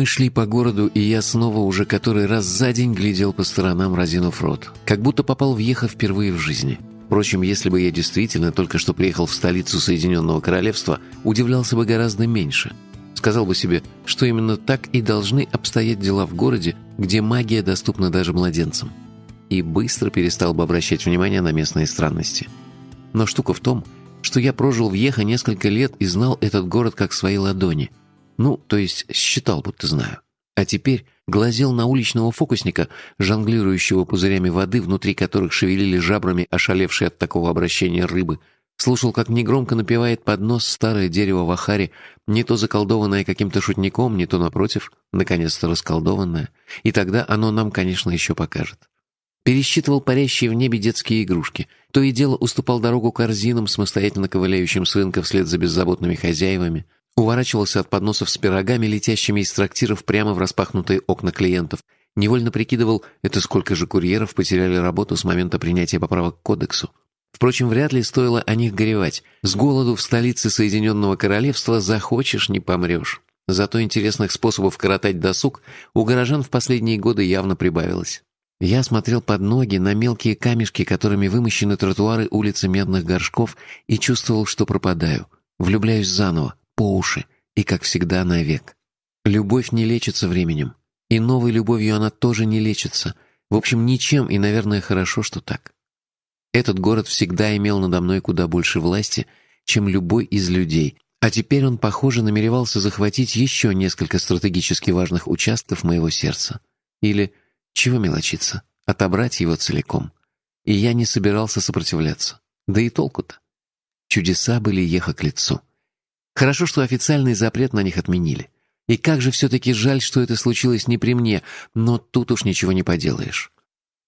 Мы шли по городу, и я снова уже который раз за день глядел по сторонам, разинув рот. Как будто попал в Ехо впервые в жизни. Впрочем, если бы я действительно только что приехал в столицу Соединенного Королевства, удивлялся бы гораздо меньше. Сказал бы себе, что именно так и должны обстоять дела в городе, где магия доступна даже младенцам. И быстро перестал бы обращать внимание на местные странности. Но штука в том, что я прожил в Ехо несколько лет и знал этот город как свои ладони – ну, то есть считал, будто знаю. А теперь глазел на уличного фокусника, жонглирующего пузырями воды, внутри которых шевелили жабрами ошалевшие от такого обращения рыбы. Слушал, как негромко напевает под нос старое дерево в Ахаре, не то заколдованное каким-то шутником, не то, напротив, наконец-то расколдованное. И тогда оно нам, конечно, еще покажет. Пересчитывал парящие в небе детские игрушки. То и дело уступал дорогу корзинам, самостоятельно ковыляющим с рынка вслед за беззаботными хозяевами — Уворачивался от подносов с пирогами, летящими из трактиров прямо в распахнутые окна клиентов. Невольно прикидывал, это сколько же курьеров потеряли работу с момента принятия поправок к кодексу. Впрочем, вряд ли стоило о них горевать. С голоду в столице Соединенного Королевства захочешь, не помрешь. Зато интересных способов коротать досуг у горожан в последние годы явно прибавилось. Я смотрел под ноги на мелкие камешки, которыми вымощены тротуары улицы Медных Горшков, и чувствовал, что пропадаю. Влюбляюсь заново по уши и, как всегда, навек. Любовь не лечится временем. И новой любовью она тоже не лечится. В общем, ничем, и, наверное, хорошо, что так. Этот город всегда имел надо мной куда больше власти, чем любой из людей, а теперь он, похоже, намеревался захватить еще несколько стратегически важных участков моего сердца. Или, чего мелочиться, отобрать его целиком. И я не собирался сопротивляться. Да и толку-то. Чудеса были ехать к лицу. Хорошо, что официальный запрет на них отменили. И как же все-таки жаль, что это случилось не при мне, но тут уж ничего не поделаешь.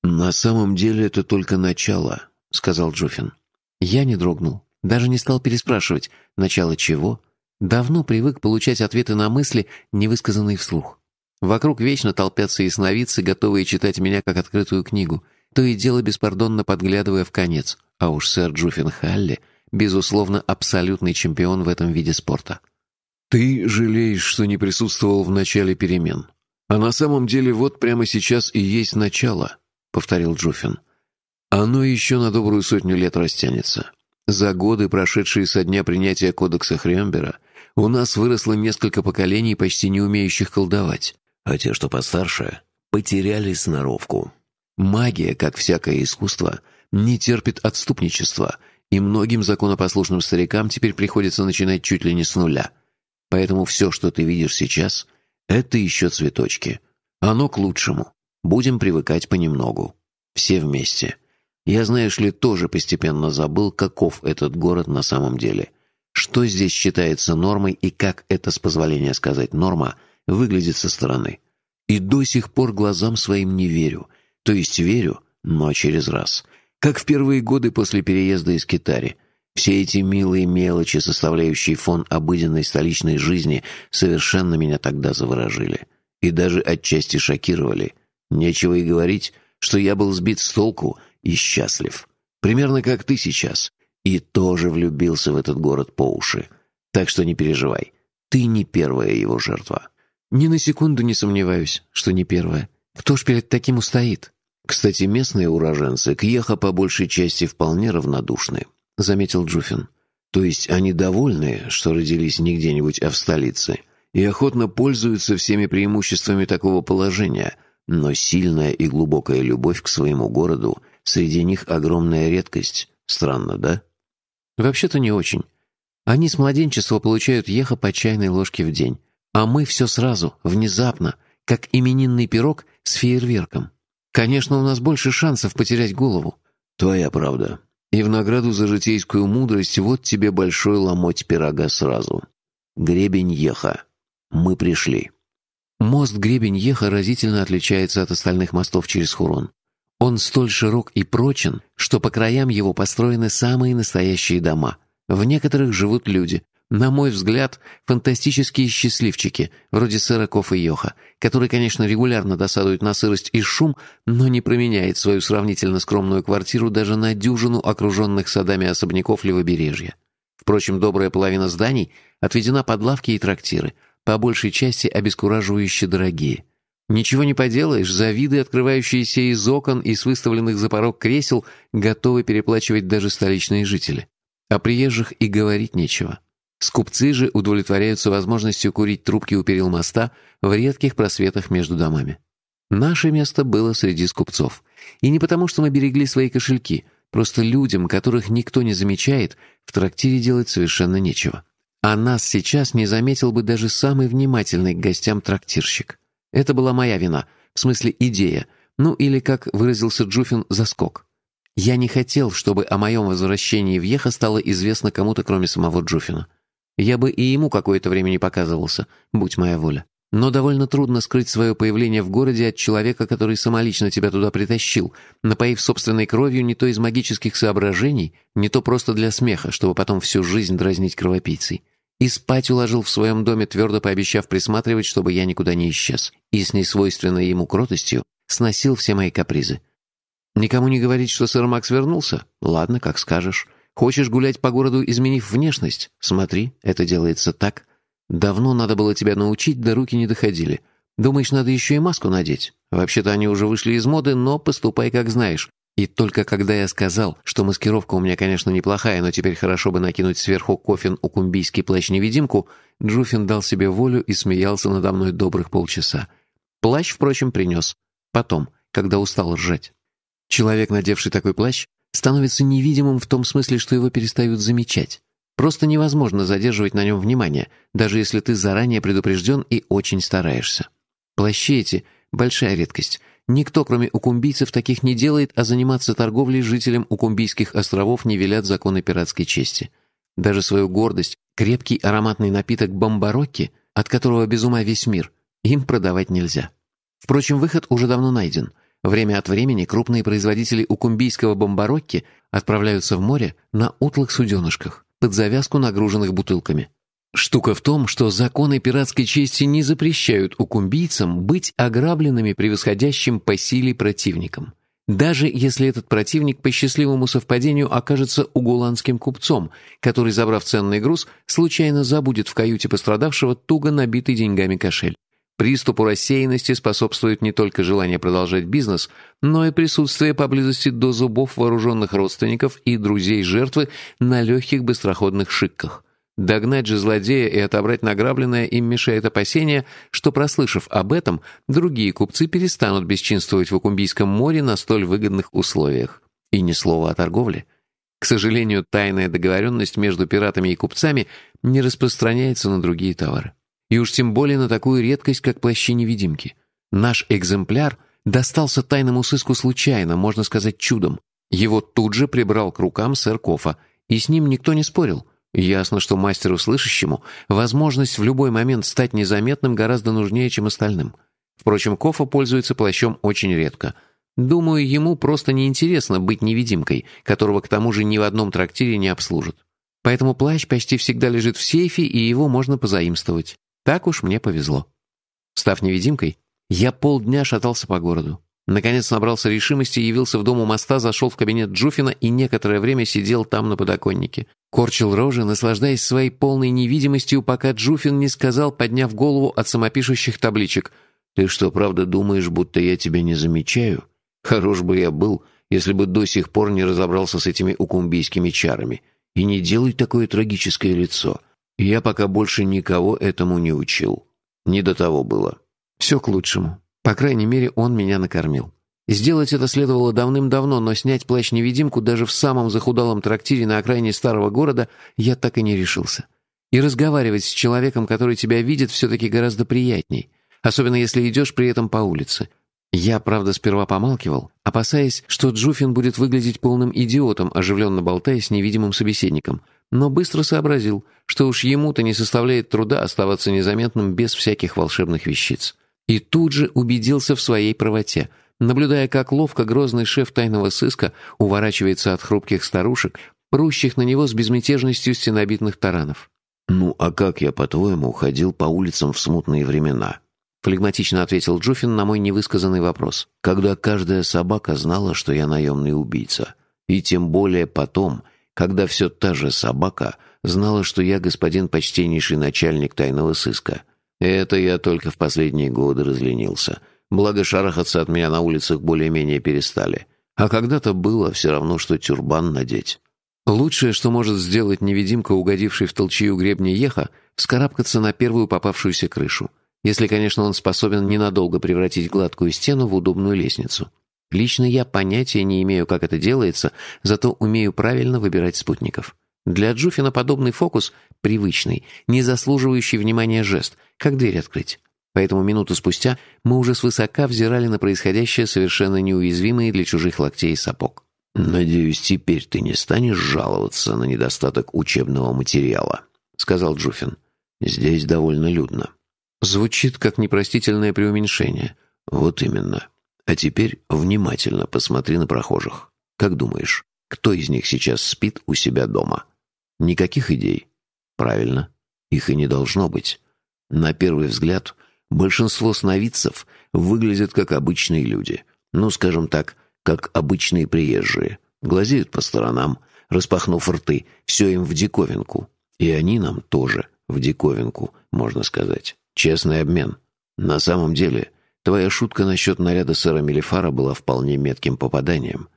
«На самом деле это только начало», — сказал Джуфин. Я не дрогнул, даже не стал переспрашивать, начало чего. Давно привык получать ответы на мысли, невысказанные вслух. Вокруг вечно толпятся ясновидцы, готовые читать меня как открытую книгу, то и дело беспардонно подглядывая в конец. А уж сэр Джуфин Халли — безусловно, абсолютный чемпион в этом виде спорта. «Ты жалеешь, что не присутствовал в начале перемен. А на самом деле вот прямо сейчас и есть начало», — повторил Джуфин. «Оно еще на добрую сотню лет растянется. За годы, прошедшие со дня принятия кодекса Хрембера, у нас выросло несколько поколений, почти не умеющих колдовать, а те, что постарше, потеряли сноровку. Магия, как всякое искусство, не терпит отступничества — и многим законопослушным старикам теперь приходится начинать чуть ли не с нуля. Поэтому все, что ты видишь сейчас, это еще цветочки. Оно к лучшему. Будем привыкать понемногу. Все вместе. Я, знаешь ли, тоже постепенно забыл, каков этот город на самом деле. Что здесь считается нормой и как это, с позволения сказать, норма, выглядит со стороны. И до сих пор глазам своим не верю. То есть верю, но через раз. Как в первые годы после переезда из Китари. Все эти милые мелочи, составляющие фон обыденной столичной жизни, совершенно меня тогда заворожили. И даже отчасти шокировали. Нечего и говорить, что я был сбит с толку и счастлив. Примерно как ты сейчас. И тоже влюбился в этот город по уши. Так что не переживай. Ты не первая его жертва. Ни на секунду не сомневаюсь, что не первая. Кто ж перед таким устоит? «Кстати, местные уроженцы к Еха по большей части вполне равнодушны», — заметил Джуфин. «То есть они довольны, что родились не где-нибудь, а в столице, и охотно пользуются всеми преимуществами такого положения, но сильная и глубокая любовь к своему городу среди них огромная редкость. Странно, да?» «Вообще-то не очень. Они с младенчества получают Еха по чайной ложке в день, а мы все сразу, внезапно, как именинный пирог с фейерверком». Конечно, у нас больше шансов потерять голову. Твоя правда. И в награду за житейскую мудрость вот тебе большой ломоть пирога сразу. Гребень Еха. Мы пришли. Мост Гребень Еха разительно отличается от остальных мостов через Хурон. Он столь широк и прочен, что по краям его построены самые настоящие дома. В некоторых живут люди, на мой взгляд, фантастические счастливчики, вроде сэра Кофа Йоха, который, конечно, регулярно досадует на сырость и шум, но не променяет свою сравнительно скромную квартиру даже на дюжину окруженных садами особняков левобережья. Впрочем, добрая половина зданий отведена под лавки и трактиры, по большей части обескураживающе дорогие. Ничего не поделаешь, за виды, открывающиеся из окон и с выставленных за порог кресел, готовы переплачивать даже столичные жители. О приезжих и говорить нечего. Скупцы же удовлетворяются возможностью курить трубки у перил моста в редких просветах между домами. Наше место было среди скупцов. И не потому, что мы берегли свои кошельки, просто людям, которых никто не замечает, в трактире делать совершенно нечего. А нас сейчас не заметил бы даже самый внимательный к гостям трактирщик. Это была моя вина, в смысле идея, ну или, как выразился Джуфин, заскок. Я не хотел, чтобы о моем возвращении в Еха стало известно кому-то, кроме самого Джуфина. Я бы и ему какое-то время не показывался, будь моя воля. Но довольно трудно скрыть свое появление в городе от человека, который самолично тебя туда притащил, напоив собственной кровью не то из магических соображений, не то просто для смеха, чтобы потом всю жизнь дразнить кровопийцей. И спать уложил в своем доме, твердо пообещав присматривать, чтобы я никуда не исчез. И с несвойственной ему кротостью сносил все мои капризы. Никому не говорить, что сэр Макс вернулся? Ладно, как скажешь. Хочешь гулять по городу, изменив внешность? Смотри, это делается так. Давно надо было тебя научить, да руки не доходили. Думаешь, надо еще и маску надеть? Вообще-то они уже вышли из моды, но поступай как знаешь. И только когда я сказал, что маскировка у меня, конечно, неплохая, но теперь хорошо бы накинуть сверху кофин укумбийский плащ-невидимку, Джуфин дал себе волю и смеялся надо мной добрых полчаса. Плащ, впрочем, принес. Потом, когда устал ржать. Человек, надевший такой плащ, становится невидимым в том смысле, что его перестают замечать. Просто невозможно задерживать на нем внимание, даже если ты заранее предупрежден и очень стараешься. Плащи эти — большая редкость. Никто, кроме укумбийцев, таких не делает, а заниматься торговлей жителям Укумбийских островов не велят законы пиратской чести. Даже свою гордость, крепкий ароматный напиток бомбарокки, от которого без ума весь мир, им продавать нельзя. Впрочем, выход уже давно найден. Время от времени крупные производители укумбийского бомбарокки отправляются в море на утлых суденышках под завязку нагруженных бутылками. Штука в том, что законы пиратской чести не запрещают укумбийцам быть ограбленными превосходящим по силе противником. Даже если этот противник по счастливому совпадению окажется угуланским купцом, который, забрав ценный груз, случайно забудет в каюте пострадавшего туго набитый деньгами кошель. Приступу рассеянности способствует не только желание продолжать бизнес, но и присутствие поблизости до зубов вооруженных родственников и друзей жертвы на легких быстроходных шикках. Догнать же злодея и отобрать награбленное им мешает опасение, что, прослышав об этом, другие купцы перестанут бесчинствовать в Укумбийском море на столь выгодных условиях. И ни слова о торговле. К сожалению, тайная договоренность между пиратами и купцами не распространяется на другие товары. И уж тем более на такую редкость, как плащи-невидимки. Наш экземпляр достался тайному сыску случайно, можно сказать, чудом. Его тут же прибрал к рукам сэр Кофа, и с ним никто не спорил. Ясно, что мастеру слышащему возможность в любой момент стать незаметным гораздо нужнее, чем остальным. Впрочем, Кофа пользуется плащом очень редко. Думаю, ему просто неинтересно быть невидимкой, которого к тому же ни в одном трактире не обслужат. Поэтому плащ почти всегда лежит в сейфе, и его можно позаимствовать. Так уж мне повезло. Став невидимкой, я полдня шатался по городу. Наконец набрался решимости, явился в дом у моста, зашел в кабинет Джуфина и некоторое время сидел там на подоконнике. Корчил рожи, наслаждаясь своей полной невидимостью, пока Джуфин не сказал, подняв голову от самопишущих табличек. «Ты что, правда думаешь, будто я тебя не замечаю? Хорош бы я был, если бы до сих пор не разобрался с этими укумбийскими чарами. И не делай такое трагическое лицо. Я пока больше никого этому не учил. Не до того было. Все к лучшему. По крайней мере, он меня накормил. Сделать это следовало давным-давно, но снять плащ-невидимку даже в самом захудалом трактире на окраине старого города я так и не решился. И разговаривать с человеком, который тебя видит, все-таки гораздо приятней, особенно если идешь при этом по улице. Я, правда, сперва помалкивал, опасаясь, что Джуфин будет выглядеть полным идиотом, оживленно болтая с невидимым собеседником, но быстро сообразил, что уж ему-то не составляет труда оставаться незаметным без всяких волшебных вещиц. И тут же убедился в своей правоте, наблюдая, как ловко грозный шеф тайного сыска уворачивается от хрупких старушек, прущих на него с безмятежностью стенобитных таранов. «Ну, а как я, по-твоему, ходил по улицам в смутные времена?» Флегматично ответил Джуфин на мой невысказанный вопрос. «Когда каждая собака знала, что я наемный убийца. И тем более потом, когда все та же собака знала, что я господин почтеннейший начальник тайного сыска. Это я только в последние годы разленился. Благо шарахаться от меня на улицах более-менее перестали. А когда-то было все равно, что тюрбан надеть. Лучшее, что может сделать невидимка, угодивший в толчью гребня еха, вскарабкаться на первую попавшуюся крышу. Если, конечно, он способен ненадолго превратить гладкую стену в удобную лестницу. Лично я понятия не имею, как это делается, зато умею правильно выбирать спутников. Для Джуфина подобный фокус — привычный, не заслуживающий внимания жест, как дверь открыть. Поэтому минуту спустя мы уже свысока взирали на происходящее совершенно неуязвимые для чужих локтей сапог. «Надеюсь, теперь ты не станешь жаловаться на недостаток учебного материала», — сказал Джуфин. «Здесь довольно людно». Звучит как непростительное преуменьшение. Вот именно. А теперь внимательно посмотри на прохожих. Как думаешь, кто из них сейчас спит у себя дома? Никаких идей. Правильно. Их и не должно быть. На первый взгляд, большинство сновидцев выглядят как обычные люди. Ну, скажем так, как обычные приезжие. Глазеют по сторонам, распахнув рты, все им в диковинку. И они нам тоже в диковинку, можно сказать. Честный обмен. На самом деле, твоя шутка насчет наряда сэра Мелифара была вполне метким попаданием.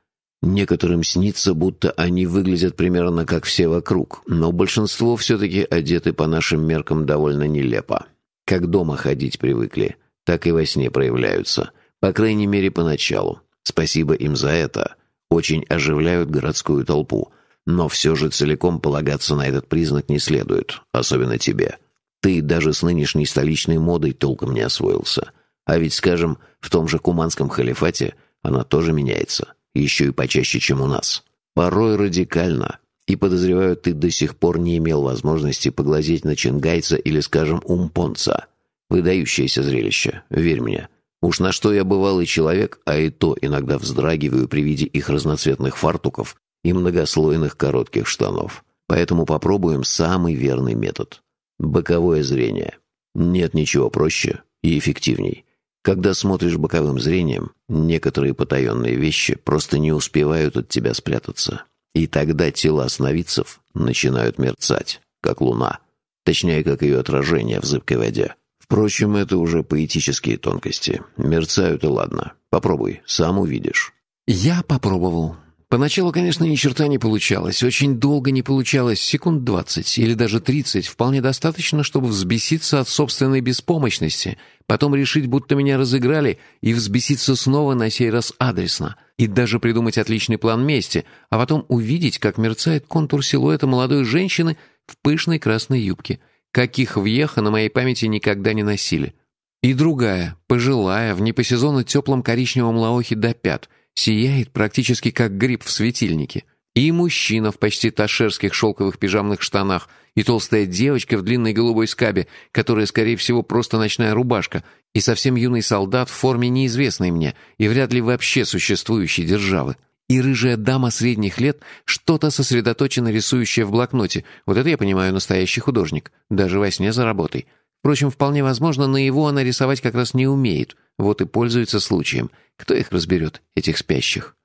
Некоторым снится, будто они выглядят примерно как все вокруг, но большинство все-таки одеты по нашим меркам довольно нелепо. Как дома ходить привыкли, так и во сне проявляются, по крайней мере, поначалу. Спасибо им за это. Очень оживляют городскую толпу. Но все же целиком полагаться на этот признак не следует, особенно тебе. Ты даже с нынешней столичной модой толком не освоился. А ведь, скажем, в том же Куманском халифате она тоже меняется еще и почаще, чем у нас. Порой радикально. И, подозреваю, ты до сих пор не имел возможности поглазеть на чингайца или, скажем, умпонца. Выдающееся зрелище, верь мне. Уж на что я бывалый человек, а и то иногда вздрагиваю при виде их разноцветных фартуков и многослойных коротких штанов. Поэтому попробуем самый верный метод. Боковое зрение. Нет ничего проще и эффективней. Когда смотришь боковым зрением, некоторые потаенные вещи просто не успевают от тебя спрятаться. И тогда тела сновидцев начинают мерцать, как луна. Точнее, как ее отражение в зыбкой воде. Впрочем, это уже поэтические тонкости. Мерцают и ладно. Попробуй, сам увидишь. Я попробовал. Поначалу, конечно, ни черта не получалось. Очень долго не получалось, секунд двадцать или даже тридцать. Вполне достаточно, чтобы взбеситься от собственной беспомощности, потом решить, будто меня разыграли, и взбеситься снова на сей раз адресно. И даже придумать отличный план мести, а потом увидеть, как мерцает контур силуэта молодой женщины в пышной красной юбке, каких въеха на моей памяти никогда не носили. И другая, пожилая, в не по сезону теплом коричневом лаохе до пят — сияет практически как гриб в светильнике. И мужчина в почти ташерских шелковых пижамных штанах, и толстая девочка в длинной голубой скабе, которая, скорее всего, просто ночная рубашка, и совсем юный солдат в форме неизвестной мне и вряд ли вообще существующей державы. И рыжая дама средних лет, что-то сосредоточенно рисующее в блокноте. Вот это я понимаю настоящий художник, даже во сне за работой. Впрочем, вполне возможно, на его она рисовать как раз не умеет, вот и пользуется случаем. Кто их разберет, этих спящих?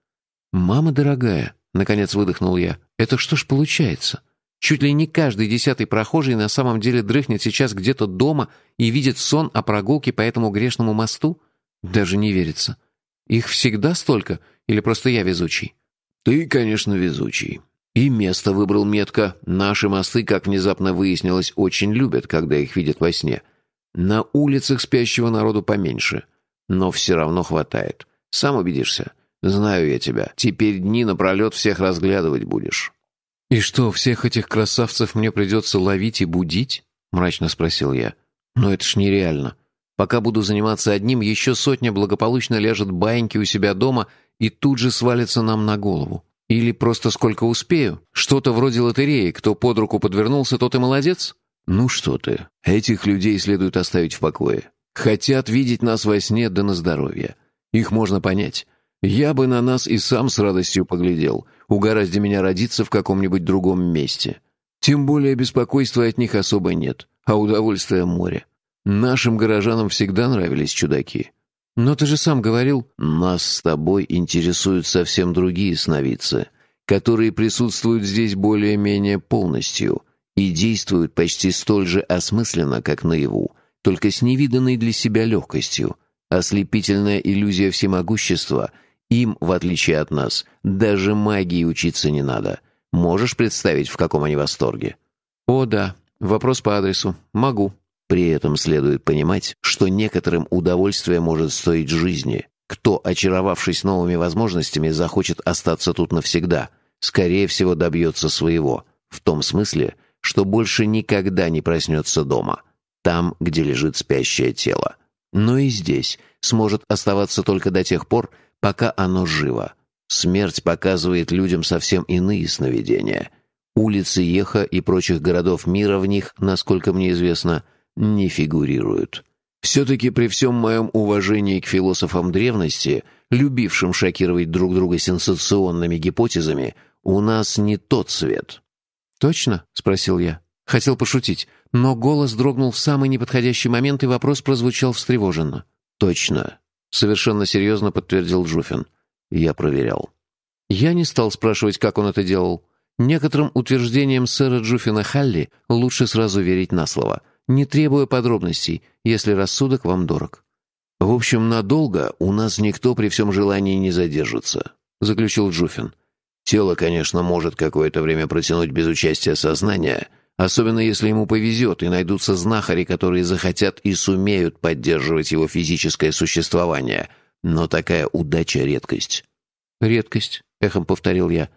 «Мама дорогая», — наконец выдохнул я, — «это что ж получается? Чуть ли не каждый десятый прохожий на самом деле дрыхнет сейчас где-то дома и видит сон о прогулке по этому грешному мосту? Даже не верится. Их всегда столько или просто я везучий?» «Ты, конечно, везучий. И место выбрал метко. Наши мосты, как внезапно выяснилось, очень любят, когда их видят во сне. На улицах спящего народу поменьше. Но все равно хватает. Сам убедишься. Знаю я тебя. Теперь дни напролет всех разглядывать будешь». «И что, всех этих красавцев мне придется ловить и будить?» — мрачно спросил я. «Но это ж нереально. Пока буду заниматься одним, еще сотня благополучно ляжет баиньки у себя дома и тут же свалится нам на голову. Или просто сколько успею? Что-то вроде лотереи. Кто под руку подвернулся, тот и молодец?» «Ну что ты, этих людей следует оставить в покое. Хотят видеть нас во сне, да на здоровье. Их можно понять. Я бы на нас и сам с радостью поглядел, угораздя меня родиться в каком-нибудь другом месте. Тем более беспокойства от них особо нет, а удовольствия море. Нашим горожанам всегда нравились чудаки. Но ты же сам говорил... Нас с тобой интересуют совсем другие сновидцы, которые присутствуют здесь более-менее полностью и действуют почти столь же осмысленно, как наяву, только с невиданной для себя легкостью. Ослепительная иллюзия всемогущества. Им, в отличие от нас, даже магии учиться не надо. Можешь представить, в каком они восторге? О, да. Вопрос по адресу. Могу. При этом следует понимать, что некоторым удовольствие может стоить жизни. Кто, очаровавшись новыми возможностями, захочет остаться тут навсегда, скорее всего добьется своего. В том смысле, что больше никогда не проснется дома. Там, где лежит спящее тело. Но и здесь сможет оставаться только до тех пор, пока оно живо. Смерть показывает людям совсем иные сновидения. Улицы Еха и прочих городов мира в них, насколько мне известно, не фигурируют. Все-таки при всем моем уважении к философам древности, любившим шокировать друг друга сенсационными гипотезами, у нас не тот свет. «Точно?» — спросил я. Хотел пошутить, но голос дрогнул в самый неподходящий момент, и вопрос прозвучал встревоженно. «Точно», — совершенно серьезно подтвердил Джуфин. «Я проверял». Я не стал спрашивать, как он это делал. Некоторым утверждениям сэра Джуфина Халли лучше сразу верить на слово, не требуя подробностей, если рассудок вам дорог. «В общем, надолго у нас никто при всем желании не задержится», — заключил Джуфин. «Тело, конечно, может какое-то время протянуть без участия сознания», Особенно если ему повезет, и найдутся знахари, которые захотят и сумеют поддерживать его физическое существование. Но такая удача — редкость. «Редкость», — эхом повторил я.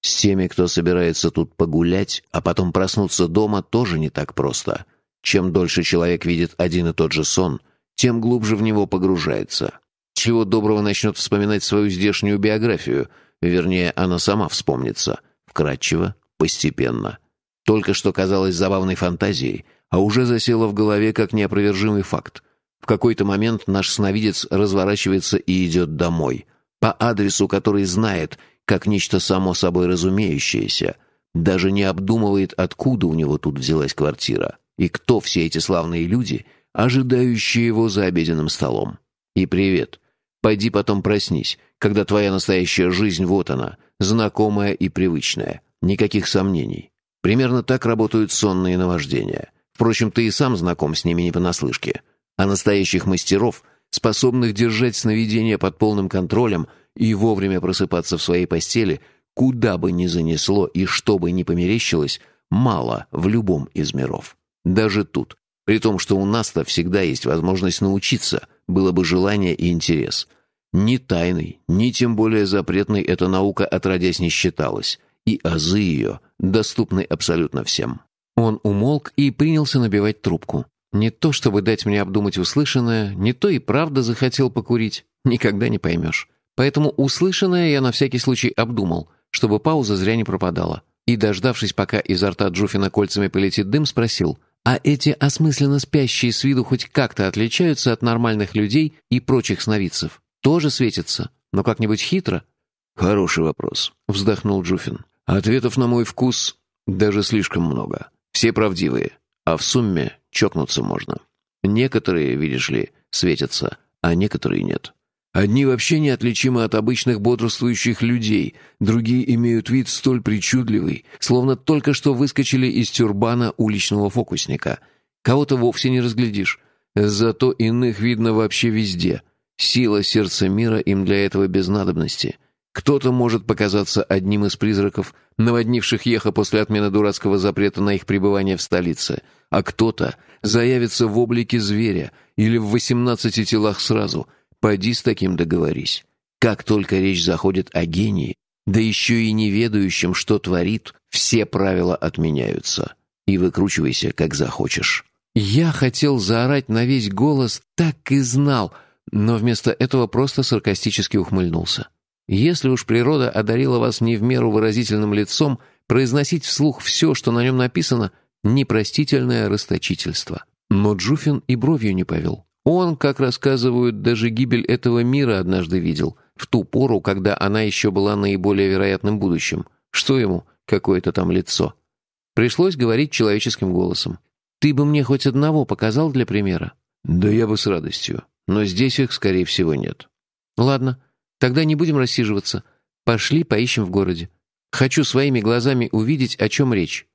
«С теми, кто собирается тут погулять, а потом проснуться дома, тоже не так просто. Чем дольше человек видит один и тот же сон, тем глубже в него погружается. Чего доброго начнет вспоминать свою здешнюю биографию, вернее, она сама вспомнится. Вкратчиво, постепенно». Только что казалось забавной фантазией, а уже засела в голове как неопровержимый факт. В какой-то момент наш сновидец разворачивается и идет домой. По адресу, который знает, как нечто само собой разумеющееся. Даже не обдумывает, откуда у него тут взялась квартира. И кто все эти славные люди, ожидающие его за обеденным столом. И привет. Пойди потом проснись, когда твоя настоящая жизнь вот она, знакомая и привычная. Никаких сомнений. Примерно так работают сонные наваждения. Впрочем, ты и сам знаком с ними не понаслышке. А настоящих мастеров, способных держать сновидения под полным контролем и вовремя просыпаться в своей постели, куда бы ни занесло и что бы ни померещилось, мало в любом из миров. Даже тут. При том, что у нас-то всегда есть возможность научиться, было бы желание и интерес. Ни тайной, ни тем более запретной эта наука отродясь не считалась и азы ее доступны абсолютно всем. Он умолк и принялся набивать трубку. Не то, чтобы дать мне обдумать услышанное, не то и правда захотел покурить. Никогда не поймешь. Поэтому услышанное я на всякий случай обдумал, чтобы пауза зря не пропадала. И, дождавшись, пока изо рта Джуфина кольцами полетит дым, спросил, «А эти осмысленно спящие с виду хоть как-то отличаются от нормальных людей и прочих сновидцев? Тоже светятся, но как-нибудь хитро?» «Хороший вопрос», — вздохнул Джуфин. Ответов на мой вкус даже слишком много. Все правдивые, а в сумме чокнуться можно. Некоторые, видишь ли, светятся, а некоторые нет. Одни вообще неотличимы от обычных бодрствующих людей, другие имеют вид столь причудливый, словно только что выскочили из тюрбана уличного фокусника. Кого-то вовсе не разглядишь, зато иных видно вообще везде. Сила сердца мира им для этого без надобности. Кто-то может показаться одним из призраков, наводнивших Еха после отмены дурацкого запрета на их пребывание в столице, а кто-то заявится в облике зверя или в восемнадцати телах сразу. Пойди с таким договорись. Как только речь заходит о гении, да еще и неведающем, что творит, все правила отменяются. И выкручивайся, как захочешь. Я хотел заорать на весь голос, так и знал, но вместо этого просто саркастически ухмыльнулся. Если уж природа одарила вас не в меру выразительным лицом, произносить вслух все, что на нем написано, непростительное расточительство. Но Джуфин и бровью не повел. Он, как рассказывают, даже гибель этого мира однажды видел, в ту пору, когда она еще была наиболее вероятным будущим. Что ему, какое-то там лицо? Пришлось говорить человеческим голосом. «Ты бы мне хоть одного показал для примера?» «Да я бы с радостью. Но здесь их, скорее всего, нет». «Ладно. Тогда не будем рассиживаться. Пошли поищем в городе. Хочу своими глазами увидеть, о чем речь».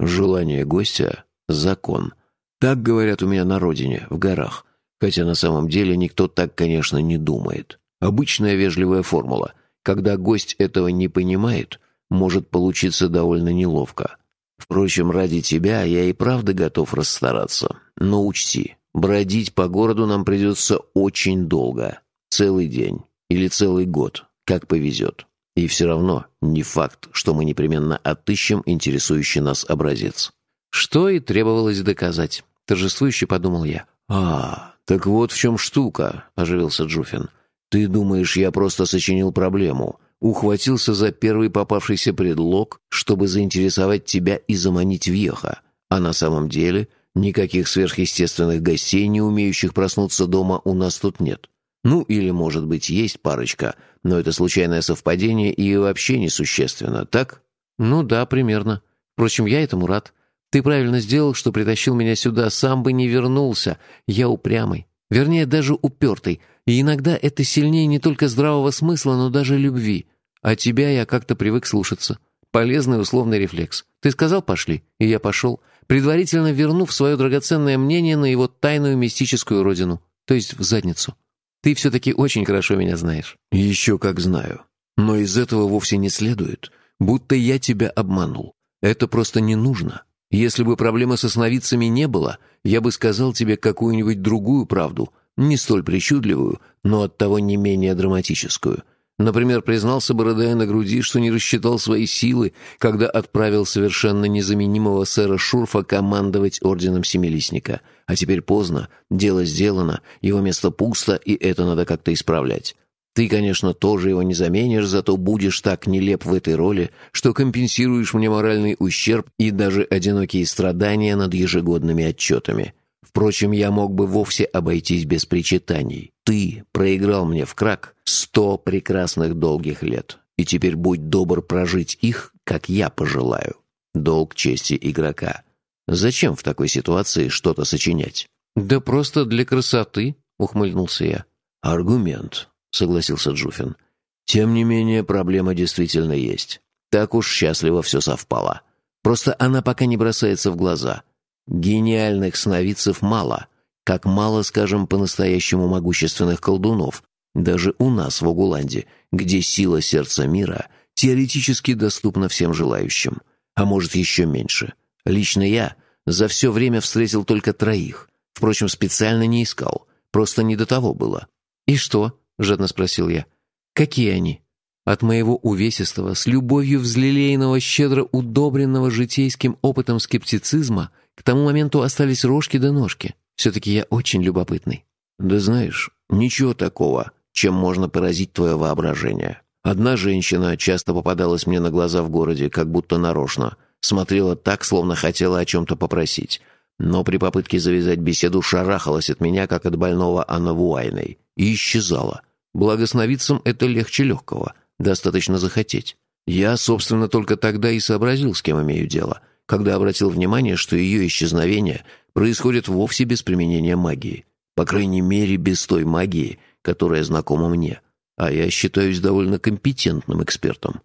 «Желание гостя — закон. Так говорят у меня на родине, в горах. Хотя на самом деле никто так, конечно, не думает. Обычная вежливая формула. Когда гость этого не понимает, может получиться довольно неловко. Впрочем, ради тебя я и правда готов расстараться. Но учти, бродить по городу нам придется очень долго. Целый день. Или целый год. Как повезет. И все равно не факт, что мы непременно отыщем интересующий нас образец. Что и требовалось доказать. Торжествующе подумал я. «А, так вот в чем штука», — оживился Джуфин. «Ты думаешь, я просто сочинил проблему?» ухватился за первый попавшийся предлог, чтобы заинтересовать тебя и заманить въеха. А на самом деле никаких сверхъестественных гостей, не умеющих проснуться дома, у нас тут нет. Ну, или, может быть, есть парочка, но это случайное совпадение и вообще несущественно, так? Ну да, примерно. Впрочем, я этому рад. Ты правильно сделал, что притащил меня сюда, сам бы не вернулся. Я упрямый. Вернее, даже упертый. И иногда это сильнее не только здравого смысла, но даже любви. А тебя я как-то привык слушаться. Полезный условный рефлекс. Ты сказал «пошли», и я пошел, предварительно вернув свое драгоценное мнение на его тайную мистическую родину, то есть в задницу. Ты все-таки очень хорошо меня знаешь». «Еще как знаю. Но из этого вовсе не следует, будто я тебя обманул. Это просто не нужно. Если бы проблемы со сновидцами не было, я бы сказал тебе какую-нибудь другую правду, не столь причудливую, но оттого не менее драматическую. Например, признался бы, рыдая на груди, что не рассчитал свои силы, когда отправил совершенно незаменимого сэра Шурфа командовать орденом Семилистника. А теперь поздно, дело сделано, его место пусто, и это надо как-то исправлять. Ты, конечно, тоже его не заменишь, зато будешь так нелеп в этой роли, что компенсируешь мне моральный ущерб и даже одинокие страдания над ежегодными отчетами. Впрочем, я мог бы вовсе обойтись без причитаний. Ты проиграл мне в крак сто прекрасных долгих лет, и теперь будь добр прожить их, как я пожелаю. Долг чести игрока. Зачем в такой ситуации что-то сочинять? «Да просто для красоты», — ухмыльнулся я. «Аргумент», — согласился Джуфин. «Тем не менее, проблема действительно есть. Так уж счастливо все совпало. Просто она пока не бросается в глаза. Гениальных сновидцев мало, как мало, скажем, по-настоящему могущественных колдунов, даже у нас в Огуланде, где сила сердца мира теоретически доступна всем желающим, а может еще меньше. Лично я за все время встретил только троих, впрочем, специально не искал, просто не до того было. «И что?» — жадно спросил я. «Какие они?» От моего увесистого, с любовью взлелеянного, щедро удобренного житейским опытом скептицизма — к тому моменту остались рожки да ножки. Все-таки я очень любопытный. Да знаешь, ничего такого, чем можно поразить твое воображение. Одна женщина часто попадалась мне на глаза в городе, как будто нарочно. Смотрела так, словно хотела о чем-то попросить. Но при попытке завязать беседу шарахалась от меня, как от больного анавуайной, и исчезала. Благосновицам это легче легкого. Достаточно захотеть. Я, собственно, только тогда и сообразил, с кем имею дело — когда обратил внимание, что ее исчезновение происходит вовсе без применения магии. По крайней мере, без той магии, которая знакома мне. А я считаюсь довольно компетентным экспертом.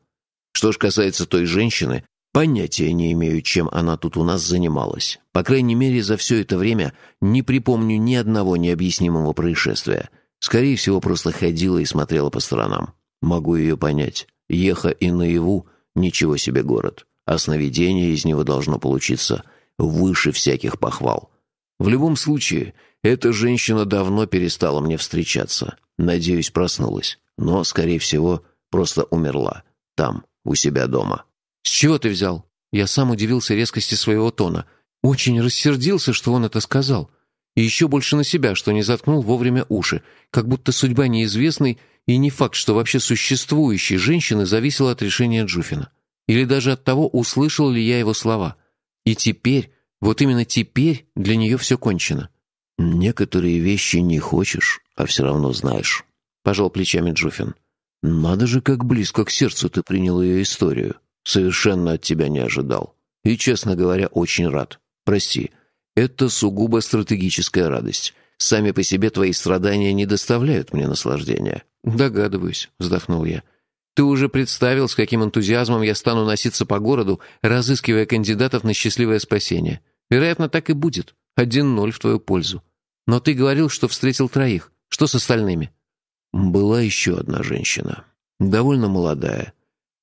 Что ж касается той женщины, понятия не имею, чем она тут у нас занималась. По крайней мере, за все это время не припомню ни одного необъяснимого происшествия. Скорее всего, просто ходила и смотрела по сторонам. Могу ее понять. Еха и наяву — ничего себе город а сновидение из него должно получиться выше всяких похвал. В любом случае, эта женщина давно перестала мне встречаться. Надеюсь, проснулась. Но, скорее всего, просто умерла. Там, у себя дома. «С чего ты взял?» Я сам удивился резкости своего тона. Очень рассердился, что он это сказал. И еще больше на себя, что не заткнул вовремя уши. Как будто судьба неизвестной и не факт, что вообще существующей женщины зависела от решения Джуфина или даже от того, услышал ли я его слова. И теперь, вот именно теперь, для нее все кончено. «Некоторые вещи не хочешь, а все равно знаешь», — пожал плечами Джуфин. «Надо же, как близко к сердцу ты принял ее историю. Совершенно от тебя не ожидал. И, честно говоря, очень рад. Прости, это сугубо стратегическая радость. Сами по себе твои страдания не доставляют мне наслаждения». «Догадываюсь», — вздохнул я. Ты уже представил, с каким энтузиазмом я стану носиться по городу, разыскивая кандидатов на счастливое спасение. Вероятно, так и будет. Один ноль в твою пользу. Но ты говорил, что встретил троих. Что с остальными?» Была еще одна женщина. Довольно молодая.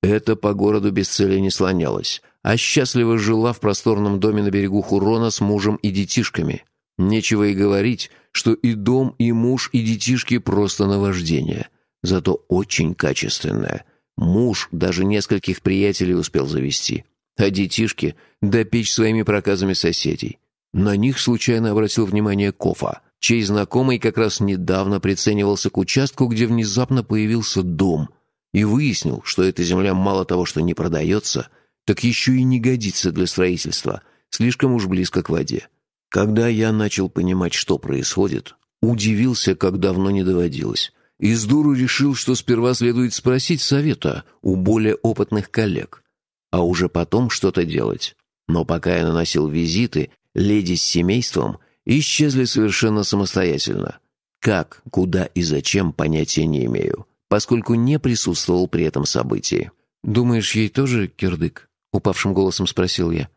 Это по городу без цели не слонялась, а счастливо жила в просторном доме на берегу Хурона с мужем и детишками. Нечего и говорить, что и дом, и муж, и детишки просто наваждение. Зато очень качественное. Муж даже нескольких приятелей успел завести. А детишки допечь своими проказами соседей. На них случайно обратил внимание Кофа, чей знакомый как раз недавно приценивался к участку, где внезапно появился дом, и выяснил, что эта земля мало того, что не продается, так еще и не годится для строительства, слишком уж близко к воде. Когда я начал понимать, что происходит, удивился, как давно не доводилось. И с дуру решил, что сперва следует спросить совета у более опытных коллег, а уже потом что-то делать. Но пока я наносил визиты, леди с семейством исчезли совершенно самостоятельно. Как, куда и зачем, понятия не имею, поскольку не присутствовал при этом событии. «Думаешь, ей тоже кирдык?» — упавшим голосом спросил я.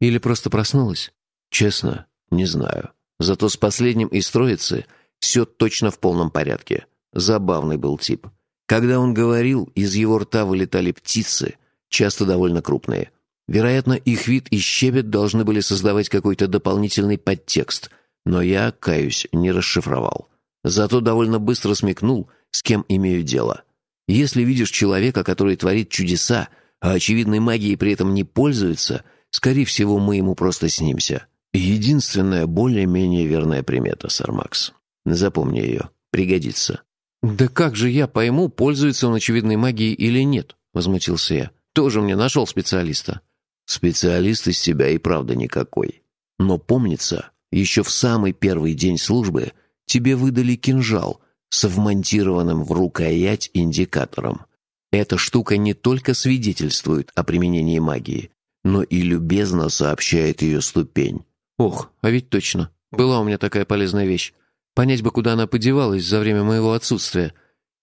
«Или просто проснулась?» Честно, не знаю. Зато с последним из троицы все точно в полном порядке. Забавный был тип. Когда он говорил, из его рта вылетали птицы, часто довольно крупные. Вероятно, их вид и щебет должны были создавать какой-то дополнительный подтекст, но я, каюсь, не расшифровал. Зато довольно быстро смекнул, с кем имею дело. Если видишь человека, который творит чудеса, а очевидной магией при этом не пользуется, скорее всего, мы ему просто снимся. Единственная более-менее верная примета, сэр Макс. Запомни ее. Пригодится. «Да как же я пойму, пользуется он очевидной магией или нет?» — возмутился я. «Тоже мне нашел специалиста». «Специалист из тебя и правда никакой. Но помнится, еще в самый первый день службы тебе выдали кинжал с вмонтированным в рукоять индикатором. Эта штука не только свидетельствует о применении магии, но и любезно сообщает ее ступень. Ох, а ведь точно. Была у меня такая полезная вещь. Понять бы, куда она подевалась за время моего отсутствия.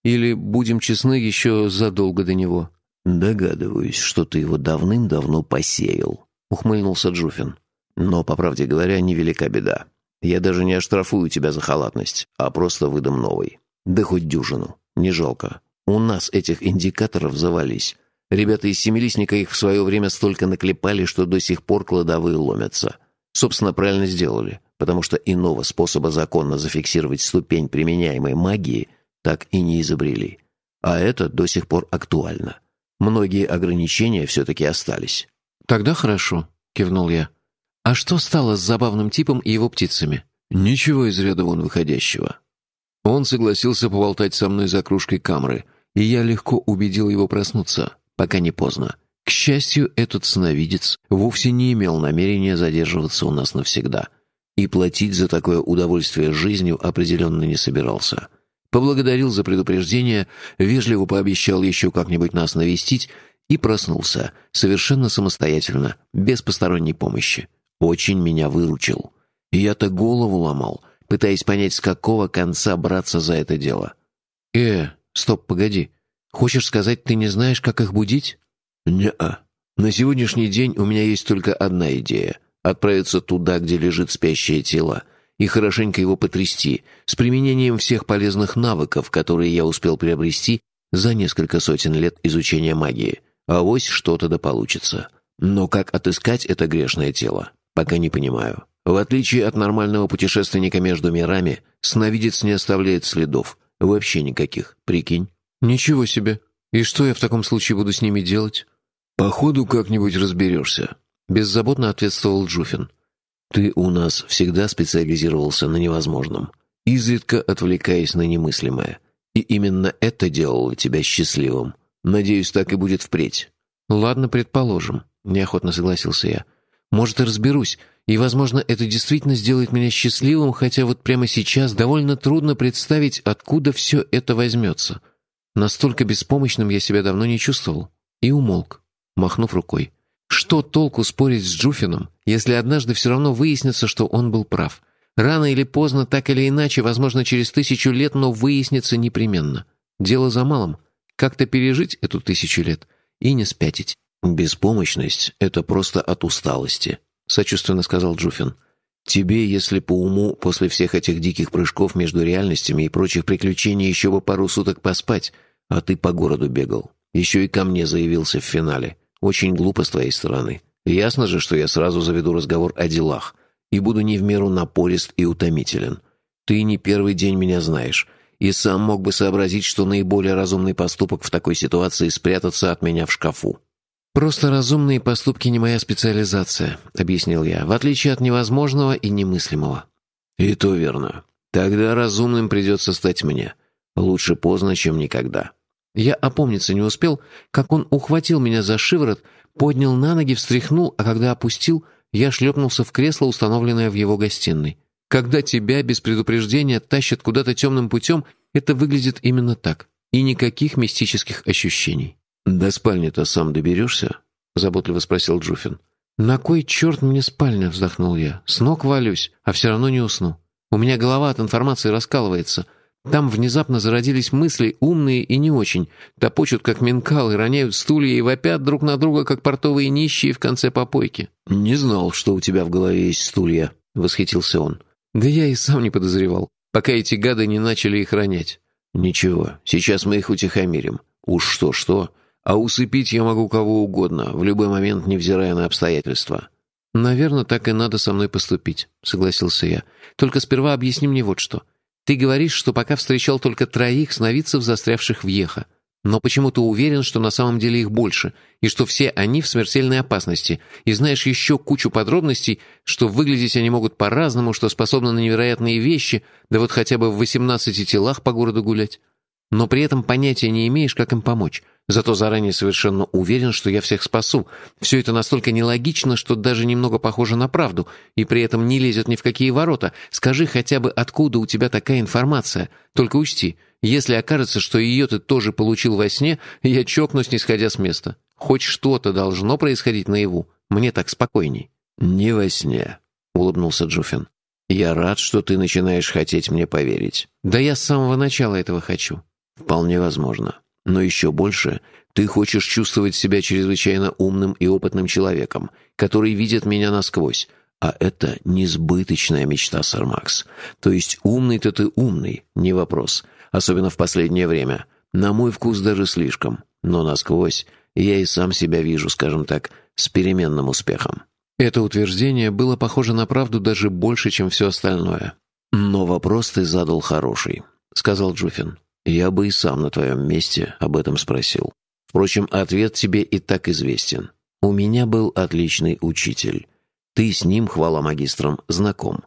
Или, будем честны, еще задолго до него. «Догадываюсь, что ты его давным-давно посеял», — ухмыльнулся Джуфин. «Но, по правде говоря, невелика беда. Я даже не оштрафую тебя за халатность, а просто выдам новый. Да хоть дюжину. Не жалко. У нас этих индикаторов завались. Ребята из семилистника их в свое время столько наклепали, что до сих пор кладовые ломятся. Собственно, правильно сделали, потому что иного способа законно зафиксировать ступень применяемой магии так и не изобрели. А это до сих пор актуально. Многие ограничения все-таки остались. «Тогда хорошо», — кивнул я. «А что стало с забавным типом и его птицами?» «Ничего из ряда вон выходящего». Он согласился поболтать со мной за кружкой камры, и я легко убедил его проснуться, пока не поздно. К счастью, этот сновидец вовсе не имел намерения задерживаться у нас навсегда и платить за такое удовольствие жизнью определенно не собирался. Поблагодарил за предупреждение, вежливо пообещал еще как-нибудь нас навестить и проснулся, совершенно самостоятельно, без посторонней помощи. Очень меня выручил. Я-то голову ломал, пытаясь понять, с какого конца браться за это дело. «Э, стоп, погоди. Хочешь сказать, ты не знаешь, как их будить?» «Не-а. На сегодняшний день у меня есть только одна идея — отправиться туда, где лежит спящее тело, и хорошенько его потрясти, с применением всех полезных навыков, которые я успел приобрести за несколько сотен лет изучения магии. А вось что-то да получится. Но как отыскать это грешное тело, пока не понимаю. В отличие от нормального путешественника между мирами, сновидец не оставляет следов. Вообще никаких, прикинь. «Ничего себе! И что я в таком случае буду с ними делать?» «Походу, как-нибудь разберешься», — беззаботно ответствовал Джуфин. «Ты у нас всегда специализировался на невозможном, изредка отвлекаясь на немыслимое. И именно это делало тебя счастливым. Надеюсь, так и будет впредь». «Ладно, предположим», — неохотно согласился я. «Может, и разберусь, и, возможно, это действительно сделает меня счастливым, хотя вот прямо сейчас довольно трудно представить, откуда все это возьмется. Настолько беспомощным я себя давно не чувствовал». И умолк махнув рукой. Что толку спорить с Джуфином, если однажды все равно выяснится, что он был прав? Рано или поздно, так или иначе, возможно, через тысячу лет, но выяснится непременно. Дело за малым. Как-то пережить эту тысячу лет и не спятить. «Беспомощность — это просто от усталости», — сочувственно сказал Джуфин. Тебе, если по уму, после всех этих диких прыжков между реальностями и прочих приключений еще бы пару суток поспать, а ты по городу бегал. Еще и ко мне заявился в финале. Очень глупо с твоей стороны. Ясно же, что я сразу заведу разговор о делах и буду не в меру напорист и утомителен. Ты не первый день меня знаешь, и сам мог бы сообразить, что наиболее разумный поступок в такой ситуации — спрятаться от меня в шкафу. «Просто разумные поступки не моя специализация», — объяснил я, «в отличие от невозможного и немыслимого». «И то верно. Тогда разумным придется стать мне. Лучше поздно, чем никогда». Я опомниться не успел, как он ухватил меня за шиворот, поднял на ноги, встряхнул, а когда опустил, я шлепнулся в кресло, установленное в его гостиной. Когда тебя без предупреждения тащат куда-то темным путем, это выглядит именно так. И никаких мистических ощущений. «До спальни-то сам доберешься?» — заботливо спросил Джуфин. «На кой черт мне спальня?» — вздохнул я. «С ног валюсь, а все равно не усну. У меня голова от информации раскалывается. Там внезапно зародились мысли, умные и не очень. Топочут, как минкалы, роняют стулья и вопят друг на друга, как портовые нищие в конце попойки. «Не знал, что у тебя в голове есть стулья», — восхитился он. «Да я и сам не подозревал, пока эти гады не начали их ронять». «Ничего, сейчас мы их утихомирим. Уж что-что, а усыпить я могу кого угодно, в любой момент, невзирая на обстоятельства». «Наверное, так и надо со мной поступить», — согласился я. «Только сперва объясни мне вот что». Ты говоришь, что пока встречал только троих сновидцев, застрявших в Еха. Но почему-то уверен, что на самом деле их больше, и что все они в смертельной опасности, и знаешь еще кучу подробностей, что выглядеть они могут по-разному, что способны на невероятные вещи, да вот хотя бы в 18 телах по городу гулять. Но при этом понятия не имеешь, как им помочь. Зато заранее совершенно уверен, что я всех спасу. Все это настолько нелогично, что даже немного похоже на правду, и при этом не лезет ни в какие ворота. Скажи хотя бы, откуда у тебя такая информация. Только учти, если окажется, что ее ты тоже получил во сне, я чокнусь, не сходя с места. Хоть что-то должно происходить наяву. Мне так спокойней». «Не во сне», — улыбнулся Джуфин. «Я рад, что ты начинаешь хотеть мне поверить». «Да я с самого начала этого хочу». «Вполне возможно». Но еще больше ты хочешь чувствовать себя чрезвычайно умным и опытным человеком, который видит меня насквозь. А это несбыточная мечта, сэр Макс. То есть умный-то ты умный, не вопрос. Особенно в последнее время. На мой вкус даже слишком. Но насквозь я и сам себя вижу, скажем так, с переменным успехом. Это утверждение было похоже на правду даже больше, чем все остальное. «Но вопрос ты задал хороший», — сказал Джуфин. Я бы и сам на твоем месте об этом спросил. Впрочем, ответ тебе и так известен. У меня был отличный учитель. Ты с ним, хвала магистрам, знаком.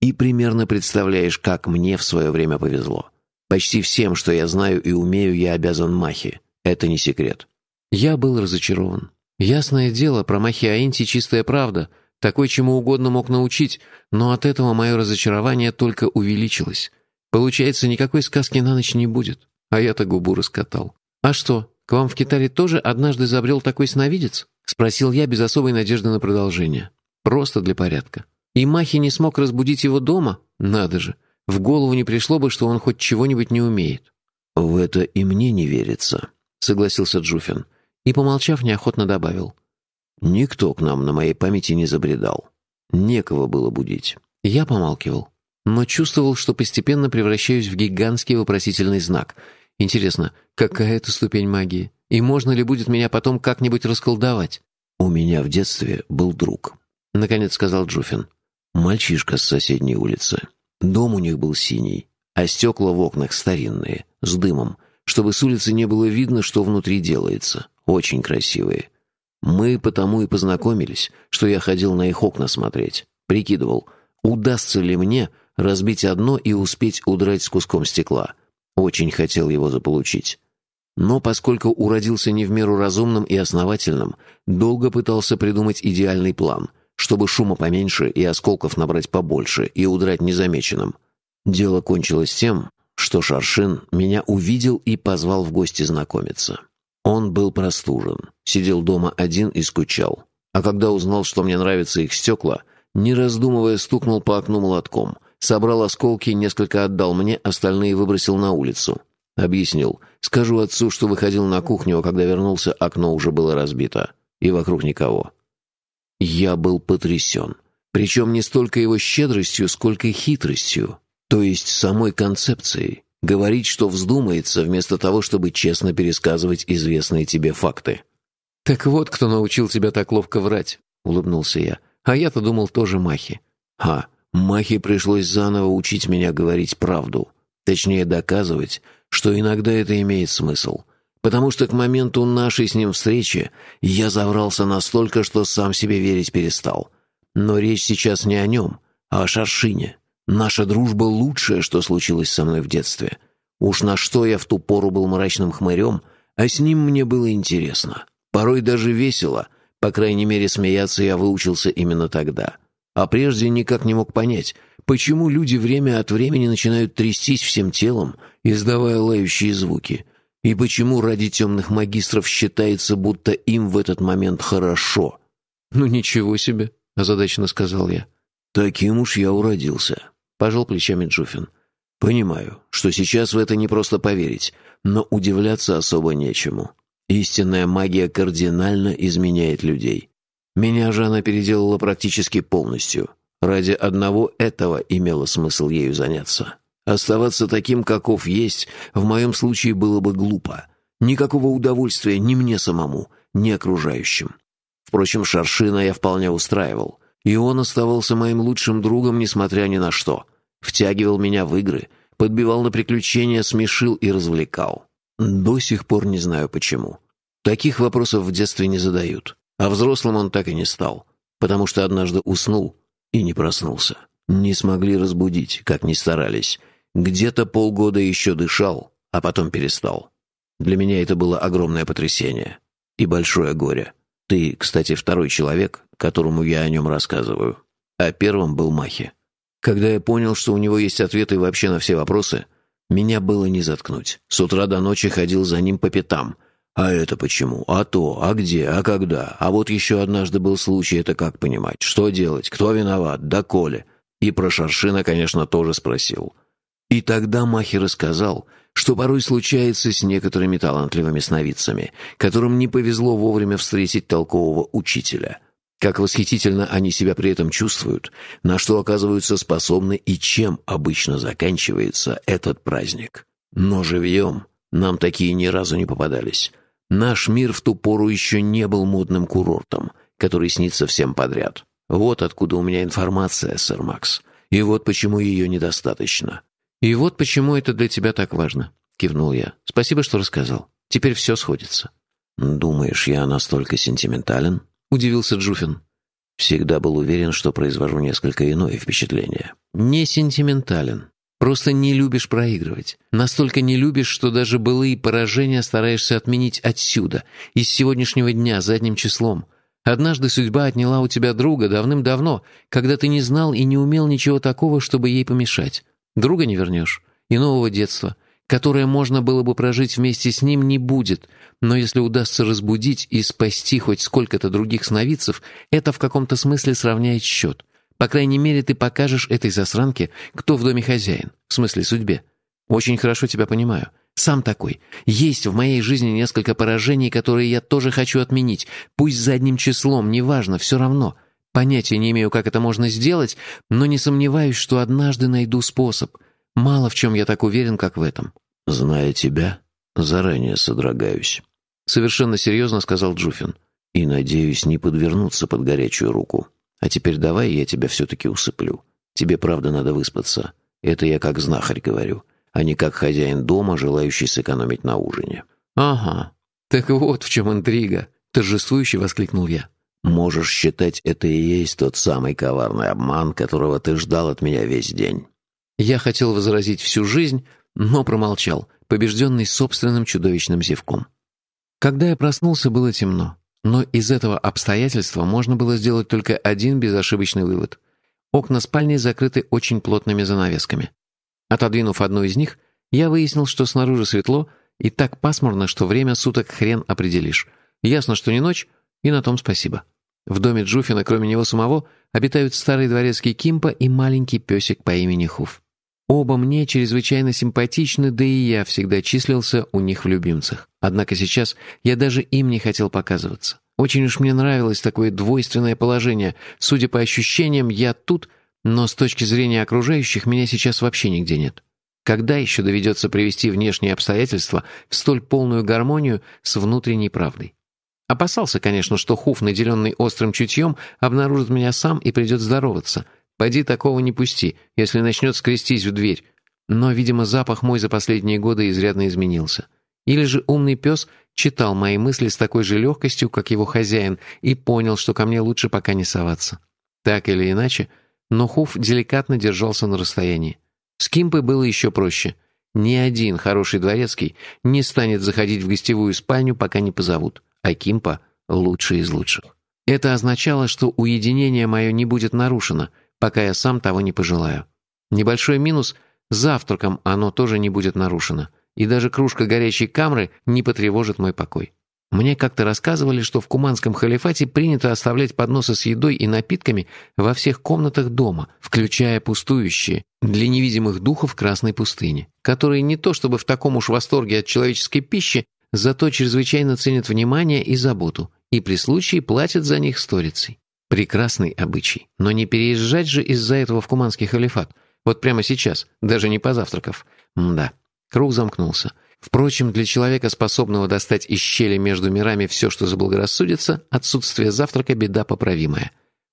И примерно представляешь, как мне в свое время повезло. Почти всем, что я знаю и умею, я обязан Махе. Это не секрет. Я был разочарован. Ясное дело, про Махи Аинти чистая правда. Такой чему угодно мог научить, но от этого мое разочарование только увеличилось. Получается, никакой сказки на ночь не будет. А я-то губу раскатал. А что, к вам в Китаре тоже однажды забрел такой сновидец? Спросил я без особой надежды на продолжение. Просто для порядка. И Махи не смог разбудить его дома? Надо же. В голову не пришло бы, что он хоть чего-нибудь не умеет. «В это и мне не верится», — согласился Джуфин. И, помолчав, неохотно добавил. «Никто к нам на моей памяти не забредал. Некого было будить». Я помалкивал но чувствовал, что постепенно превращаюсь в гигантский вопросительный знак. Интересно, какая это ступень магии? И можно ли будет меня потом как-нибудь расколдовать? «У меня в детстве был друг», — наконец сказал Джуфин. «Мальчишка с соседней улицы. Дом у них был синий, а стекла в окнах старинные, с дымом, чтобы с улицы не было видно, что внутри делается. Очень красивые. Мы потому и познакомились, что я ходил на их окна смотреть. Прикидывал, удастся ли мне разбить одно и успеть удрать с куском стекла. Очень хотел его заполучить. Но поскольку уродился не в меру разумным и основательным, долго пытался придумать идеальный план, чтобы шума поменьше и осколков набрать побольше и удрать незамеченным. Дело кончилось тем, что Шаршин меня увидел и позвал в гости знакомиться. Он был простужен, сидел дома один и скучал. А когда узнал, что мне нравятся их стекла, не раздумывая, стукнул по окну молотком, Собрал осколки, несколько отдал мне, остальные выбросил на улицу. Объяснил. Скажу отцу, что выходил на кухню, а когда вернулся, окно уже было разбито. И вокруг никого. Я был потрясен. Причем не столько его щедростью, сколько хитростью, то есть самой концепцией. Говорить, что вздумается, вместо того, чтобы честно пересказывать известные тебе факты. «Так вот, кто научил тебя так ловко врать», — улыбнулся я. «А я-то думал тоже Махи». «А, Махе пришлось заново учить меня говорить правду. Точнее, доказывать, что иногда это имеет смысл. Потому что к моменту нашей с ним встречи я заврался настолько, что сам себе верить перестал. Но речь сейчас не о нем, а о Шаршине. Наша дружба лучшее, что случилось со мной в детстве. Уж на что я в ту пору был мрачным хмырем, а с ним мне было интересно. Порой даже весело. По крайней мере, смеяться я выучился именно тогда. А прежде никак не мог понять, почему люди время от времени начинают трястись всем телом, издавая лающие звуки, и почему ради темных магистров считается, будто им в этот момент хорошо. «Ну ничего себе», — озадаченно сказал я. «Таким уж я уродился», — пожал плечами Джуфин. «Понимаю, что сейчас в это не просто поверить, но удивляться особо нечему. Истинная магия кардинально изменяет людей. Меня же она переделала практически полностью. Ради одного этого имело смысл ею заняться. Оставаться таким, каков есть, в моем случае было бы глупо. Никакого удовольствия ни мне самому, ни окружающим. Впрочем, Шаршина я вполне устраивал. И он оставался моим лучшим другом, несмотря ни на что. Втягивал меня в игры, подбивал на приключения, смешил и развлекал. До сих пор не знаю почему. Таких вопросов в детстве не задают. А взрослым он так и не стал, потому что однажды уснул и не проснулся. Не смогли разбудить, как ни старались. Где-то полгода еще дышал, а потом перестал. Для меня это было огромное потрясение и большое горе. Ты, кстати, второй человек, которому я о нем рассказываю. А первым был Махи. Когда я понял, что у него есть ответы вообще на все вопросы, меня было не заткнуть. С утра до ночи ходил за ним по пятам, а это почему? А то? А где? А когда? А вот еще однажды был случай, это как понимать? Что делать? Кто виноват? Да Коля. И про Шаршина, конечно, тоже спросил. И тогда Махи рассказал, что порой случается с некоторыми талантливыми сновидцами, которым не повезло вовремя встретить толкового учителя. Как восхитительно они себя при этом чувствуют, на что оказываются способны и чем обычно заканчивается этот праздник. Но живьем нам такие ни разу не попадались. Наш мир в ту пору еще не был модным курортом, который снится всем подряд. Вот откуда у меня информация, сэр Макс. И вот почему ее недостаточно. «И вот почему это для тебя так важно», — кивнул я. «Спасибо, что рассказал. Теперь все сходится». «Думаешь, я настолько сентиментален?» — удивился Джуфин. «Всегда был уверен, что произвожу несколько иное впечатление». «Не сентиментален. Просто не любишь проигрывать. Настолько не любишь, что даже былые поражения стараешься отменить отсюда, из сегодняшнего дня, задним числом. Однажды судьба отняла у тебя друга давным-давно, когда ты не знал и не умел ничего такого, чтобы ей помешать. Друга не вернешь. И нового детства, которое можно было бы прожить вместе с ним, не будет. Но если удастся разбудить и спасти хоть сколько-то других сновидцев, это в каком-то смысле сравняет счет. По крайней мере, ты покажешь этой засранке, кто в доме хозяин, в смысле судьбе. Очень хорошо тебя понимаю. Сам такой. Есть в моей жизни несколько поражений, которые я тоже хочу отменить. Пусть задним числом, неважно, все равно. Понятия не имею, как это можно сделать, но не сомневаюсь, что однажды найду способ. Мало в чем я так уверен, как в этом. «Зная тебя, заранее содрогаюсь», — совершенно серьезно сказал Джуфин. «И надеюсь не подвернуться под горячую руку». А теперь давай я тебя все-таки усыплю. Тебе правда надо выспаться. Это я как знахарь говорю, а не как хозяин дома, желающий сэкономить на ужине». «Ага, так вот в чем интрига», — торжествующе воскликнул я. «Можешь считать, это и есть тот самый коварный обман, которого ты ждал от меня весь день». Я хотел возразить всю жизнь, но промолчал, побежденный собственным чудовищным зевком. Когда я проснулся, было темно. Но из этого обстоятельства можно было сделать только один безошибочный вывод. Окна спальни закрыты очень плотными занавесками. Отодвинув одну из них, я выяснил, что снаружи светло и так пасмурно, что время суток хрен определишь. Ясно, что не ночь, и на том спасибо. В доме Джуфина, кроме него самого, обитают старый дворецкий Кимпа и маленький песик по имени Хуф. Оба мне чрезвычайно симпатичны, да и я всегда числился у них в любимцах. Однако сейчас я даже им не хотел показываться. Очень уж мне нравилось такое двойственное положение. Судя по ощущениям, я тут, но с точки зрения окружающих меня сейчас вообще нигде нет. Когда еще доведется привести внешние обстоятельства в столь полную гармонию с внутренней правдой? Опасался, конечно, что Хуф, наделенный острым чутьем, обнаружит меня сам и придет здороваться. Пойди такого не пусти, если начнет скрестись в дверь. Но, видимо, запах мой за последние годы изрядно изменился. Или же умный пес читал мои мысли с такой же легкостью, как его хозяин, и понял, что ко мне лучше пока не соваться. Так или иначе, но Хуф деликатно держался на расстоянии. С Кимпой было еще проще. Ни один хороший дворецкий не станет заходить в гостевую спальню, пока не позовут, а Кимпа — лучший из лучших. Это означало, что уединение мое не будет нарушено, пока я сам того не пожелаю. Небольшой минус — завтраком оно тоже не будет нарушено, и даже кружка горячей камры не потревожит мой покой. Мне как-то рассказывали, что в Куманском халифате принято оставлять подносы с едой и напитками во всех комнатах дома, включая пустующие, для невидимых духов Красной пустыни, которые не то чтобы в таком уж восторге от человеческой пищи, зато чрезвычайно ценят внимание и заботу, и при случае платят за них сторицей. Прекрасный обычай. Но не переезжать же из-за этого в Куманский халифат. Вот прямо сейчас, даже не позавтракав. Мда. Круг замкнулся. Впрочем, для человека, способного достать из щели между мирами все, что заблагорассудится, отсутствие завтрака – беда поправимая.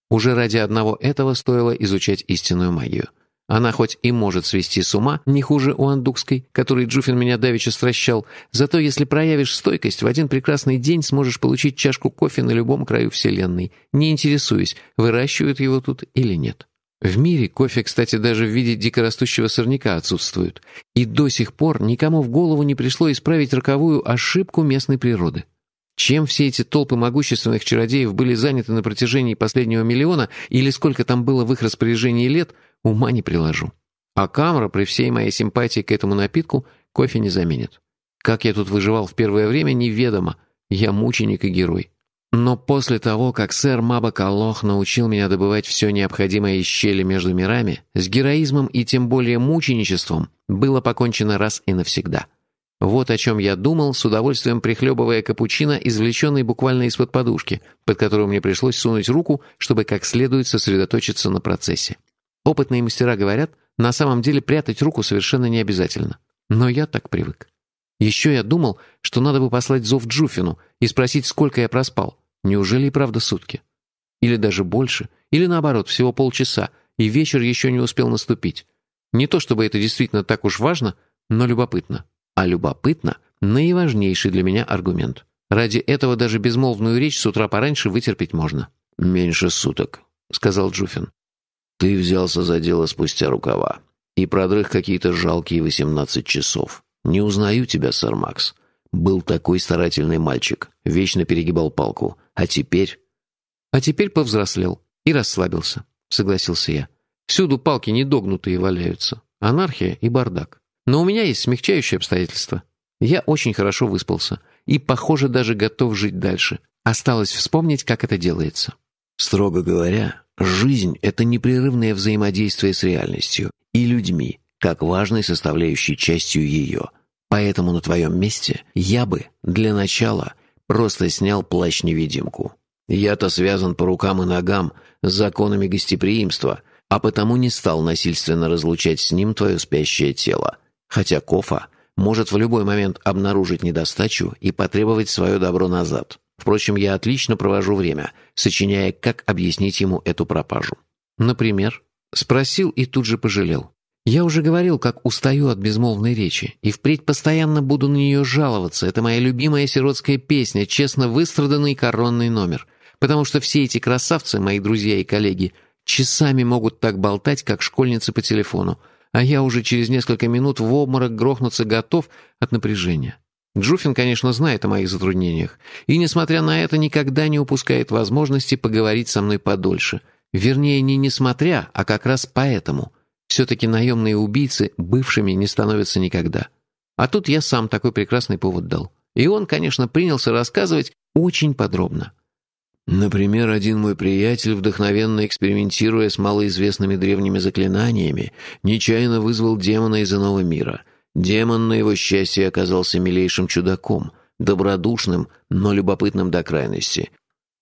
Уже ради одного этого стоило изучать истинную магию. Она хоть и может свести с ума, не хуже у андукской, которой Джуфин меня давеча стращал, зато если проявишь стойкость, в один прекрасный день сможешь получить чашку кофе на любом краю Вселенной, не интересуясь, выращивают его тут или нет. В мире кофе, кстати, даже в виде дикорастущего сорняка отсутствует. И до сих пор никому в голову не пришло исправить роковую ошибку местной природы. Чем все эти толпы могущественных чародеев были заняты на протяжении последнего миллиона, или сколько там было в их распоряжении лет, ума не приложу. А камера, при всей моей симпатии к этому напитку, кофе не заменит. Как я тут выживал в первое время, неведомо. Я мученик и герой. Но после того, как сэр Мабак Аллох научил меня добывать все необходимое из щели между мирами, с героизмом и тем более мученичеством было покончено раз и навсегда. Вот о чем я думал, с удовольствием прихлебывая капучино, извлеченный буквально из-под подушки, под которую мне пришлось сунуть руку, чтобы как следует сосредоточиться на процессе. Опытные мастера говорят, на самом деле прятать руку совершенно не обязательно. Но я так привык. Еще я думал, что надо бы послать зов Джуфину и спросить, сколько я проспал. Неужели и правда сутки? Или даже больше, или наоборот, всего полчаса, и вечер еще не успел наступить. Не то чтобы это действительно так уж важно, но любопытно. А любопытно — наиважнейший для меня аргумент. Ради этого даже безмолвную речь с утра пораньше вытерпеть можно. «Меньше суток», — сказал Джуфин. «Ты взялся за дело спустя рукава и продрых какие-то жалкие восемнадцать часов. Не узнаю тебя, сэр Макс. Был такой старательный мальчик, вечно перегибал палку. А теперь...» «А теперь повзрослел и расслабился», — согласился я. «Всюду палки недогнутые валяются. Анархия и бардак. Но у меня есть смягчающие обстоятельства. Я очень хорошо выспался и, похоже, даже готов жить дальше. Осталось вспомнить, как это делается». «Строго говоря, жизнь — это непрерывное взаимодействие с реальностью и людьми, как важной составляющей частью ее». Поэтому на твоем месте я бы, для начала, просто снял плащ-невидимку. Я-то связан по рукам и ногам с законами гостеприимства, а потому не стал насильственно разлучать с ним твое спящее тело. Хотя Кофа может в любой момент обнаружить недостачу и потребовать свое добро назад. Впрочем, я отлично провожу время, сочиняя, как объяснить ему эту пропажу. Например, спросил и тут же пожалел. Я уже говорил, как устаю от безмолвной речи, и впредь постоянно буду на нее жаловаться. Это моя любимая сиротская песня, честно выстраданный коронный номер. Потому что все эти красавцы, мои друзья и коллеги, часами могут так болтать, как школьницы по телефону, а я уже через несколько минут в обморок грохнуться готов от напряжения. Джуфин, конечно, знает о моих затруднениях, и, несмотря на это, никогда не упускает возможности поговорить со мной подольше. Вернее, не несмотря, а как раз поэтому — все-таки наемные убийцы бывшими не становятся никогда. А тут я сам такой прекрасный повод дал. И он, конечно, принялся рассказывать очень подробно. Например, один мой приятель, вдохновенно экспериментируя с малоизвестными древними заклинаниями, нечаянно вызвал демона из иного мира. Демон, на его счастье, оказался милейшим чудаком, добродушным, но любопытным до крайности.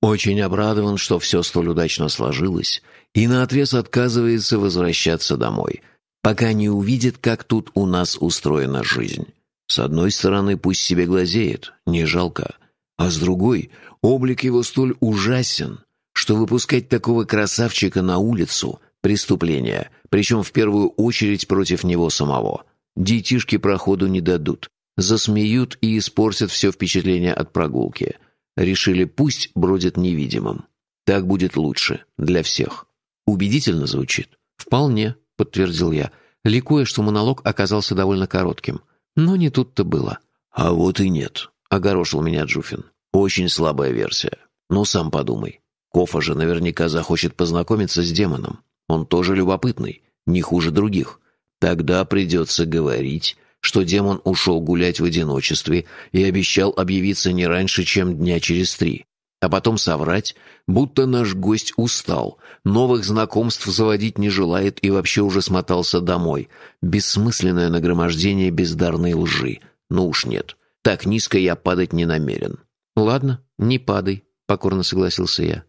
Очень обрадован, что все столь удачно сложилось, и наотрез отказывается возвращаться домой, пока не увидит, как тут у нас устроена жизнь. С одной стороны, пусть себе глазеет, не жалко, а с другой, облик его столь ужасен, что выпускать такого красавчика на улицу – преступление, причем в первую очередь против него самого. Детишки проходу не дадут, засмеют и испортят все впечатление от прогулки. Решили, пусть бродит невидимым. Так будет лучше для всех. Убедительно звучит? Вполне, подтвердил я, ликуя, что монолог оказался довольно коротким. Но не тут-то было. А вот и нет, огорошил меня Джуфин. Очень слабая версия. Ну, сам подумай. Кофа же наверняка захочет познакомиться с демоном. Он тоже любопытный, не хуже других. Тогда придется говорить, что демон ушел гулять в одиночестве и обещал объявиться не раньше, чем дня через три. А потом соврать, будто наш гость устал, новых знакомств заводить не желает и вообще уже смотался домой. Бессмысленное нагромождение бездарной лжи. Ну уж нет, так низко я падать не намерен. «Ладно, не падай», — покорно согласился я.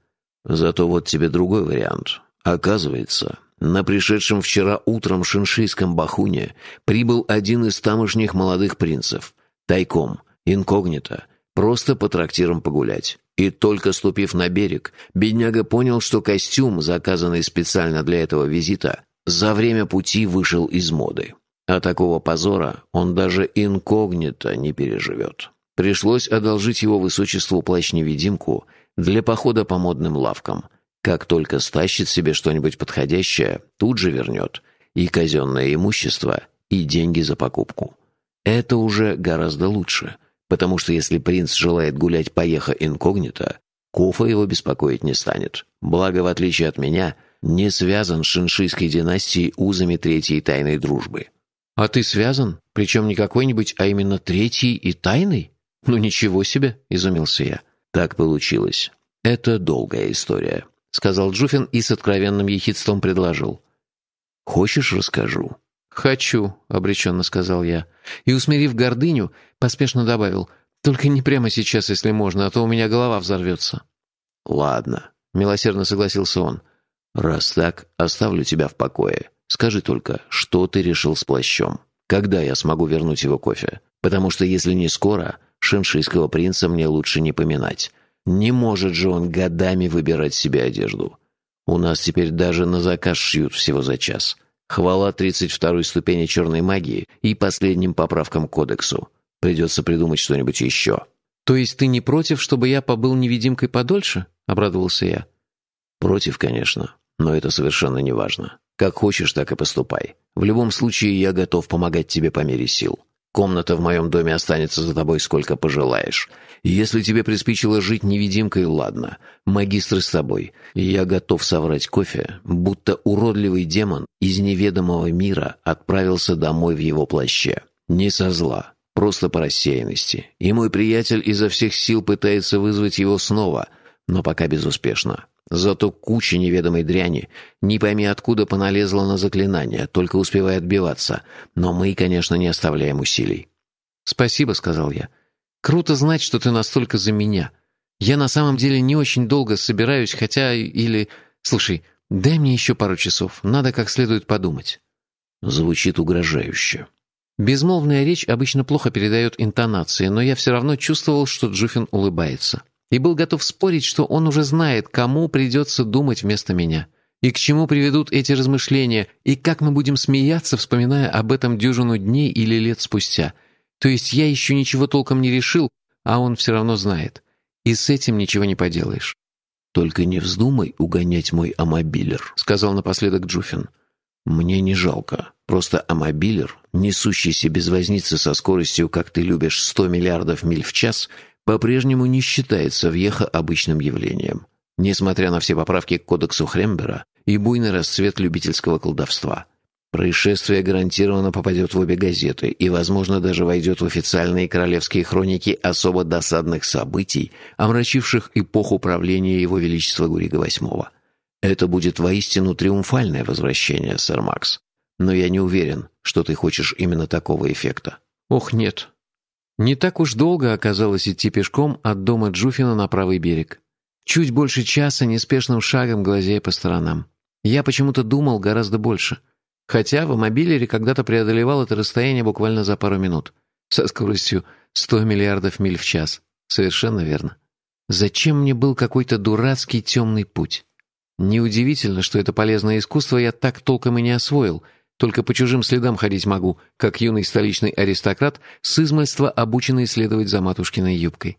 «Зато вот тебе другой вариант. Оказывается, на пришедшем вчера утром шиншийском бахуне прибыл один из тамошних молодых принцев. Тайком, инкогнито, просто по трактирам погулять. И только ступив на берег, бедняга понял, что костюм, заказанный специально для этого визита, за время пути вышел из моды. А такого позора он даже инкогнито не переживет. Пришлось одолжить его высочеству плащ-невидимку для похода по модным лавкам – как только стащит себе что-нибудь подходящее, тут же вернет. И казенное имущество, и деньги за покупку. Это уже гораздо лучше, потому что если принц желает гулять поеха инкогнито, Кофа его беспокоить не станет. Благо, в отличие от меня, не связан с шиншийской династией узами третьей тайной дружбы. «А ты связан? Причем не какой-нибудь, а именно третий и тайный? Ну ничего себе!» — изумился я. «Так получилось. Это долгая история. — сказал Джуфин и с откровенным ехидством предложил. «Хочешь, расскажу?» «Хочу», — обреченно сказал я. И, усмирив гордыню, поспешно добавил. «Только не прямо сейчас, если можно, а то у меня голова взорвется». «Ладно», — милосердно согласился он. «Раз так, оставлю тебя в покое. Скажи только, что ты решил с плащом? Когда я смогу вернуть его кофе? Потому что если не скоро, шиншийского принца мне лучше не поминать. Не может же он годами выбирать себе одежду. У нас теперь даже на заказ шьют всего за час. Хвала 32-й ступени черной магии и последним поправкам к кодексу. Придется придумать что-нибудь еще. «То есть ты не против, чтобы я побыл невидимкой подольше?» — обрадовался я. «Против, конечно, но это совершенно не важно. Как хочешь, так и поступай. В любом случае, я готов помогать тебе по мере сил. Комната в моем доме останется за тобой сколько пожелаешь. Если тебе приспичило жить невидимкой, ладно. Магистр с тобой. Я готов соврать кофе, будто уродливый демон из неведомого мира отправился домой в его плаще. Не со зла, просто по рассеянности. И мой приятель изо всех сил пытается вызвать его снова, но пока безуспешно. Зато куча неведомой дряни, не пойми откуда поналезла на заклинание, только успевая отбиваться. Но мы, конечно, не оставляем усилий. «Спасибо», — сказал я. «Круто знать, что ты настолько за меня. Я на самом деле не очень долго собираюсь, хотя или... Слушай, дай мне еще пару часов, надо как следует подумать». Звучит угрожающе. Безмолвная речь обычно плохо передает интонации, но я все равно чувствовал, что Джуфин улыбается и был готов спорить, что он уже знает, кому придется думать вместо меня, и к чему приведут эти размышления, и как мы будем смеяться, вспоминая об этом дюжину дней или лет спустя. То есть я еще ничего толком не решил, а он все равно знает. И с этим ничего не поделаешь. «Только не вздумай угонять мой амобилер», — сказал напоследок Джуфин. «Мне не жалко. Просто амобилер, несущийся без возницы со скоростью, как ты любишь, 100 миллиардов миль в час — по-прежнему не считается въеха обычным явлением, несмотря на все поправки к кодексу Хрембера и буйный расцвет любительского колдовства. Происшествие гарантированно попадет в обе газеты и, возможно, даже войдет в официальные королевские хроники особо досадных событий, омрачивших эпоху правления Его Величества Гурига VIII. Это будет воистину триумфальное возвращение, сэр Макс. Но я не уверен, что ты хочешь именно такого эффекта. Ох, нет. Не так уж долго оказалось идти пешком от дома Джуфина на правый берег. Чуть больше часа неспешным шагом глазея по сторонам. Я почему-то думал гораздо больше. Хотя в мобилере когда-то преодолевал это расстояние буквально за пару минут. Со скоростью 100 миллиардов миль в час. Совершенно верно. Зачем мне был какой-то дурацкий темный путь? Неудивительно, что это полезное искусство я так толком и не освоил, только по чужим следам ходить могу, как юный столичный аристократ, с измальства обученный следовать за матушкиной юбкой.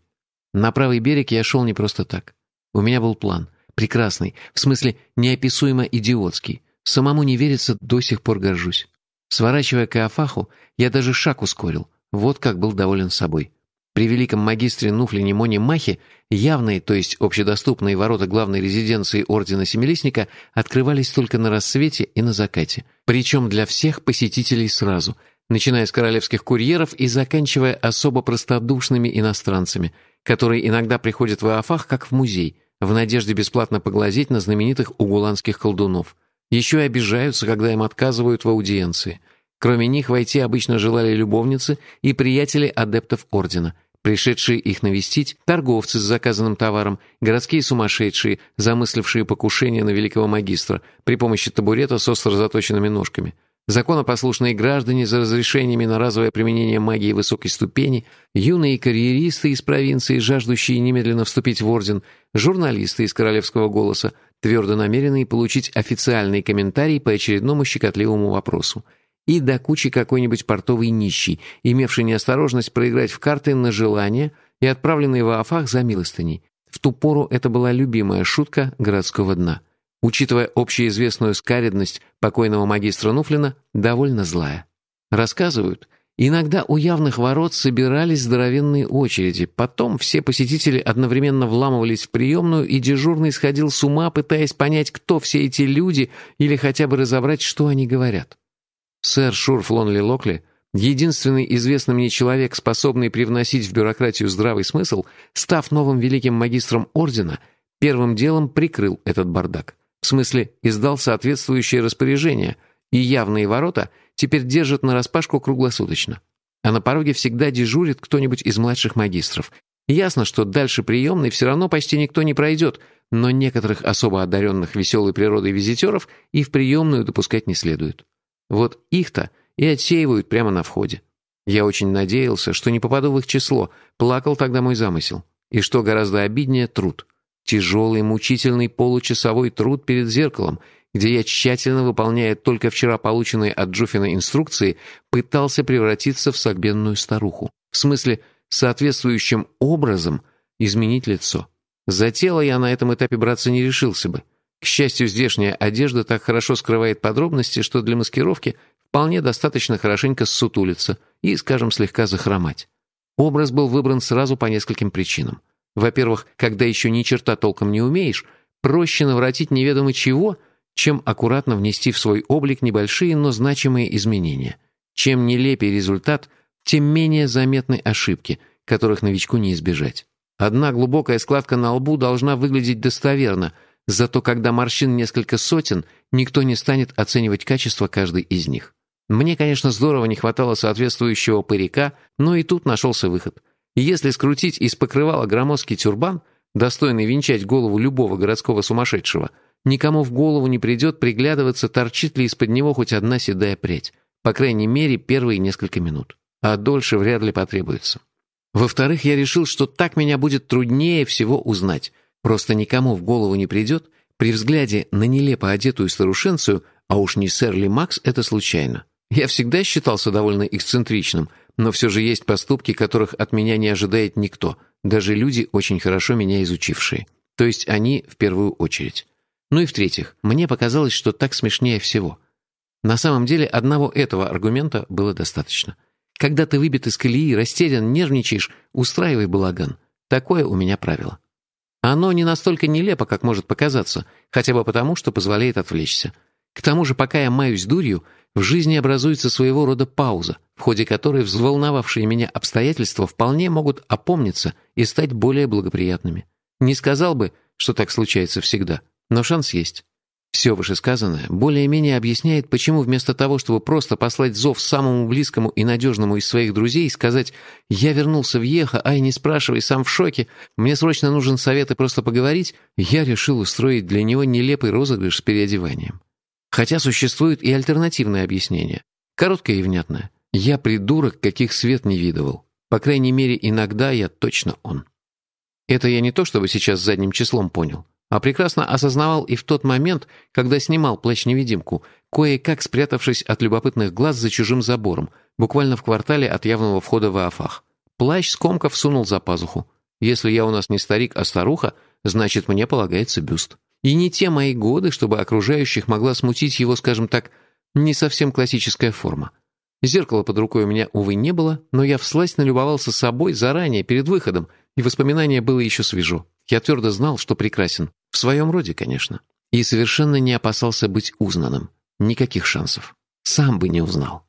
На правый берег я шел не просто так. У меня был план. Прекрасный, в смысле неописуемо идиотский. Самому не верится, до сих пор горжусь. Сворачивая к Иофаху, я даже шаг ускорил. Вот как был доволен собой. При великом магистре Нуфлине Моне Махе явные, то есть общедоступные ворота главной резиденции Ордена Семилистника открывались только на рассвете и на закате. Причем для всех посетителей сразу, начиная с королевских курьеров и заканчивая особо простодушными иностранцами, которые иногда приходят в Иофах как в музей, в надежде бесплатно поглазеть на знаменитых угуланских колдунов. Еще и обижаются, когда им отказывают в аудиенции. Кроме них войти обычно желали любовницы и приятели адептов Ордена, пришедшие их навестить, торговцы с заказанным товаром, городские сумасшедшие, замыслившие покушение на великого магистра при помощи табурета с остро заточенными ножками – законопослушные граждане за разрешениями на разовое применение магии высокой ступени, юные карьеристы из провинции, жаждущие немедленно вступить в орден, журналисты из «Королевского голоса», твердо намеренные получить официальный комментарий по очередному щекотливому вопросу. И до кучи какой-нибудь портовый нищий, имевший неосторожность проиграть в карты на желание и отправленный в Афах за милостыней. В ту пору это была любимая шутка городского дна – учитывая общеизвестную скаредность покойного магистра Нуфлина, довольно злая. Рассказывают, иногда у явных ворот собирались здоровенные очереди, потом все посетители одновременно вламывались в приемную, и дежурный сходил с ума, пытаясь понять, кто все эти люди, или хотя бы разобрать, что они говорят. Сэр Шурф Лонли Локли, единственный известный мне человек, способный привносить в бюрократию здравый смысл, став новым великим магистром ордена, первым делом прикрыл этот бардак. В смысле, издал соответствующее распоряжение, и явные ворота теперь держат нараспашку круглосуточно. А на пороге всегда дежурит кто-нибудь из младших магистров. Ясно, что дальше приемной все равно почти никто не пройдет, но некоторых особо одаренных веселой природой визитеров и в приемную допускать не следует. Вот их-то и отсеивают прямо на входе. Я очень надеялся, что не попаду в их число, плакал тогда мой замысел. И что гораздо обиднее, труд. Тяжелый, мучительный получасовой труд перед зеркалом, где я, тщательно выполняя только вчера полученные от Джуфина инструкции, пытался превратиться в согбенную старуху. В смысле, соответствующим образом изменить лицо. За тело я на этом этапе браться не решился бы. К счастью, здешняя одежда так хорошо скрывает подробности, что для маскировки вполне достаточно хорошенько ссутулиться и, скажем, слегка захромать. Образ был выбран сразу по нескольким причинам. Во-первых, когда еще ни черта толком не умеешь, проще наворотить неведомо чего, чем аккуратно внести в свой облик небольшие, но значимые изменения. Чем нелепее результат, тем менее заметны ошибки, которых новичку не избежать. Одна глубокая складка на лбу должна выглядеть достоверно, зато когда морщин несколько сотен, никто не станет оценивать качество каждой из них. Мне, конечно, здорово не хватало соответствующего парика, но и тут нашелся выход – если скрутить из покрывала громоздкий тюрбан, достойный венчать голову любого городского сумасшедшего, никому в голову не придет приглядываться, торчит ли из-под него хоть одна седая прядь. По крайней мере, первые несколько минут. А дольше вряд ли потребуется. Во-вторых, я решил, что так меня будет труднее всего узнать. Просто никому в голову не придет, при взгляде на нелепо одетую старушенцию, а уж не сэр Ли Макс, это случайно. Я всегда считался довольно эксцентричным – но все же есть поступки, которых от меня не ожидает никто, даже люди, очень хорошо меня изучившие. То есть они в первую очередь. Ну и в-третьих, мне показалось, что так смешнее всего. На самом деле одного этого аргумента было достаточно. Когда ты выбит из колеи, растерян, нервничаешь, устраивай балаган. Такое у меня правило. Оно не настолько нелепо, как может показаться, хотя бы потому, что позволяет отвлечься. К тому же, пока я маюсь дурью, в жизни образуется своего рода пауза, в ходе которой взволновавшие меня обстоятельства вполне могут опомниться и стать более благоприятными. Не сказал бы, что так случается всегда, но шанс есть. Все вышесказанное более-менее объясняет, почему вместо того, чтобы просто послать зов самому близкому и надежному из своих друзей и сказать «Я вернулся в Ехо, ай, не спрашивай, сам в шоке, мне срочно нужен совет и просто поговорить», я решил устроить для него нелепый розыгрыш с переодеванием. Хотя существует и альтернативное объяснение. Короткое и внятное. Я придурок, каких свет не видывал. По крайней мере, иногда я точно он. Это я не то, чтобы сейчас задним числом понял а прекрасно осознавал и в тот момент, когда снимал плащ-невидимку, кое-как спрятавшись от любопытных глаз за чужим забором, буквально в квартале от явного входа в Афах. Плащ скомков сунул за пазуху. Если я у нас не старик, а старуха, значит, мне полагается бюст. И не те мои годы, чтобы окружающих могла смутить его, скажем так, не совсем классическая форма. Зеркала под рукой у меня, увы, не было, но я всласть налюбовался собой заранее, перед выходом, и воспоминание было еще свежо. Я твердо знал, что прекрасен. В своем роде, конечно. И совершенно не опасался быть узнанным. Никаких шансов. Сам бы не узнал.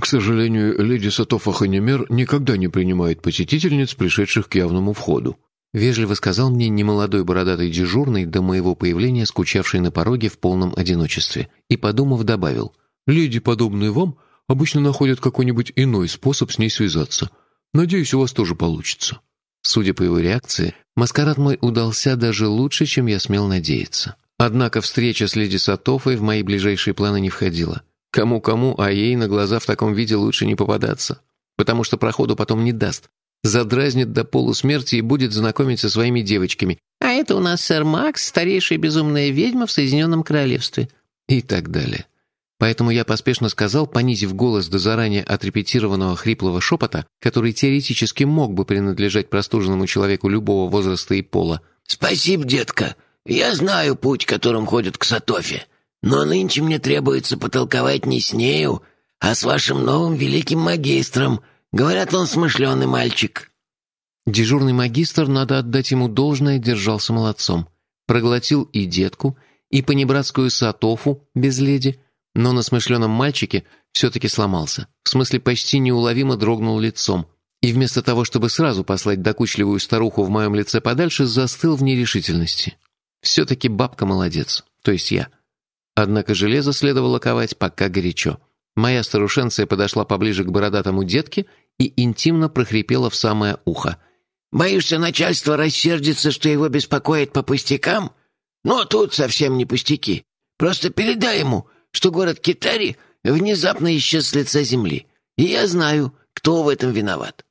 К сожалению, леди Сатофа Ханимер никогда не принимает посетительниц, пришедших к явному входу. Вежливо сказал мне немолодой бородатый дежурный до моего появления, скучавший на пороге в полном одиночестве, и, подумав, добавил. «Леди, подобные вам, обычно находят какой-нибудь иной способ с ней связаться. Надеюсь, у вас тоже получится». Судя по его реакции, маскарад мой удался даже лучше, чем я смел надеяться. Однако встреча с леди Сатофой в мои ближайшие планы не входила. Кому-кому, а ей на глаза в таком виде лучше не попадаться. Потому что проходу потом не даст. Задразнит до полусмерти и будет знакомить со своими девочками. «А это у нас сэр Макс, старейшая безумная ведьма в Соединенном Королевстве». И так далее. Поэтому я поспешно сказал, понизив голос до заранее отрепетированного хриплого шепота, который теоретически мог бы принадлежать простуженному человеку любого возраста и пола. «Спасибо, детка. Я знаю путь, которым ходят к Сатофе. Но нынче мне требуется потолковать не с нею, а с вашим новым великим магистром. Говорят, он смышленый мальчик». Дежурный магистр, надо отдать ему должное, держался молодцом. Проглотил и детку, и понебратскую Сатофу без леди — но на смышленом мальчике все-таки сломался. В смысле, почти неуловимо дрогнул лицом. И вместо того, чтобы сразу послать докучливую старуху в моем лице подальше, застыл в нерешительности. Все-таки бабка молодец, то есть я. Однако железо следовало ковать пока горячо. Моя старушенция подошла поближе к бородатому детке и интимно прохрипела в самое ухо. «Боишься, начальство рассердится, что его беспокоит по пустякам? Ну, тут совсем не пустяки. Просто передай ему, что город Китари внезапно исчез с лица земли, и я знаю, кто в этом виноват».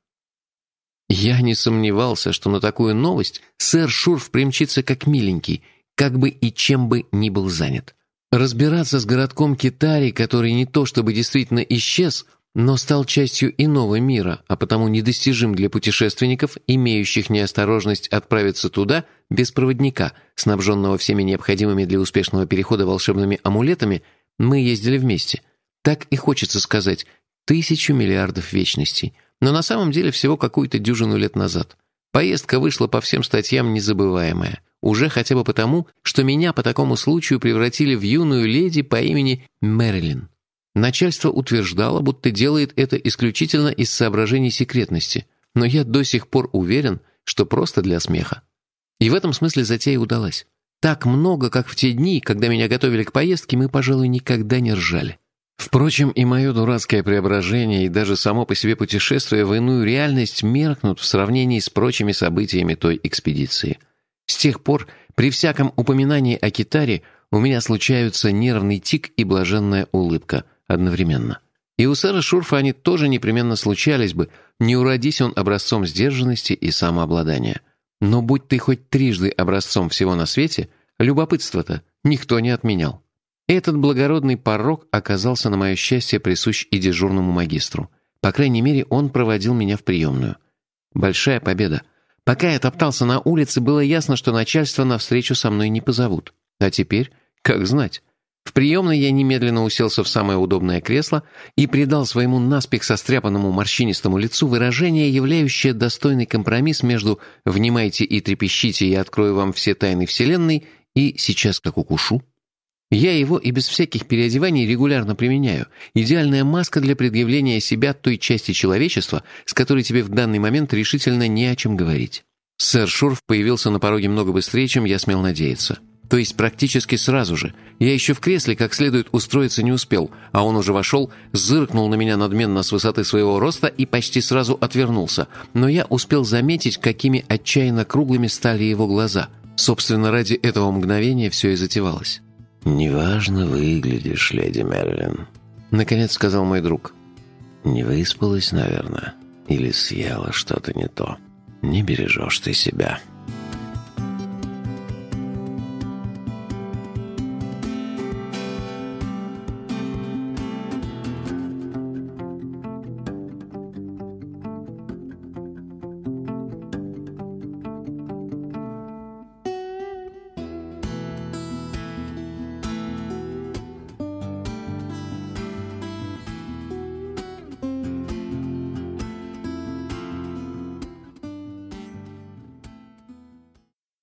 Я не сомневался, что на такую новость сэр Шурф примчится как миленький, как бы и чем бы ни был занят. Разбираться с городком Китари, который не то чтобы действительно исчез, но стал частью иного мира, а потому недостижим для путешественников, имеющих неосторожность отправиться туда без проводника, снабженного всеми необходимыми для успешного перехода волшебными амулетами – мы ездили вместе. Так и хочется сказать «тысячу миллиардов вечностей», но на самом деле всего какую-то дюжину лет назад. Поездка вышла по всем статьям незабываемая. Уже хотя бы потому, что меня по такому случаю превратили в юную леди по имени Мэрилин. Начальство утверждало, будто делает это исключительно из соображений секретности, но я до сих пор уверен, что просто для смеха. И в этом смысле затея удалась. Так много, как в те дни, когда меня готовили к поездке, мы, пожалуй, никогда не ржали. Впрочем, и мое дурацкое преображение, и даже само по себе путешествие в иную реальность меркнут в сравнении с прочими событиями той экспедиции. С тех пор, при всяком упоминании о Китаре, у меня случаются нервный тик и блаженная улыбка одновременно. И у сэра Шурфа они тоже непременно случались бы, не уродись он образцом сдержанности и самообладания. Но будь ты хоть трижды образцом всего на свете, любопытство-то никто не отменял. Этот благородный порог оказался на мое счастье присущ и дежурному магистру. По крайней мере, он проводил меня в приемную. Большая победа. Пока я топтался на улице, было ясно, что начальство навстречу со мной не позовут. А теперь, как знать. В приемной я немедленно уселся в самое удобное кресло и придал своему наспех состряпанному морщинистому лицу выражение, являющее достойный компромисс между «внимайте и трепещите, я открою вам все тайны Вселенной» и «сейчас как укушу». Я его и без всяких переодеваний регулярно применяю. Идеальная маска для предъявления себя той части человечества, с которой тебе в данный момент решительно не о чем говорить. Сэр Шурф появился на пороге много быстрее, чем я смел надеяться. То есть практически сразу же. Я еще в кресле как следует устроиться не успел, а он уже вошел, зыркнул на меня надменно с высоты своего роста и почти сразу отвернулся. Но я успел заметить, какими отчаянно круглыми стали его глаза. Собственно, ради этого мгновения все и затевалось. «Неважно выглядишь, леди Мерлин», — наконец сказал мой друг. «Не выспалась, наверное, или съела что-то не то. Не бережешь ты себя».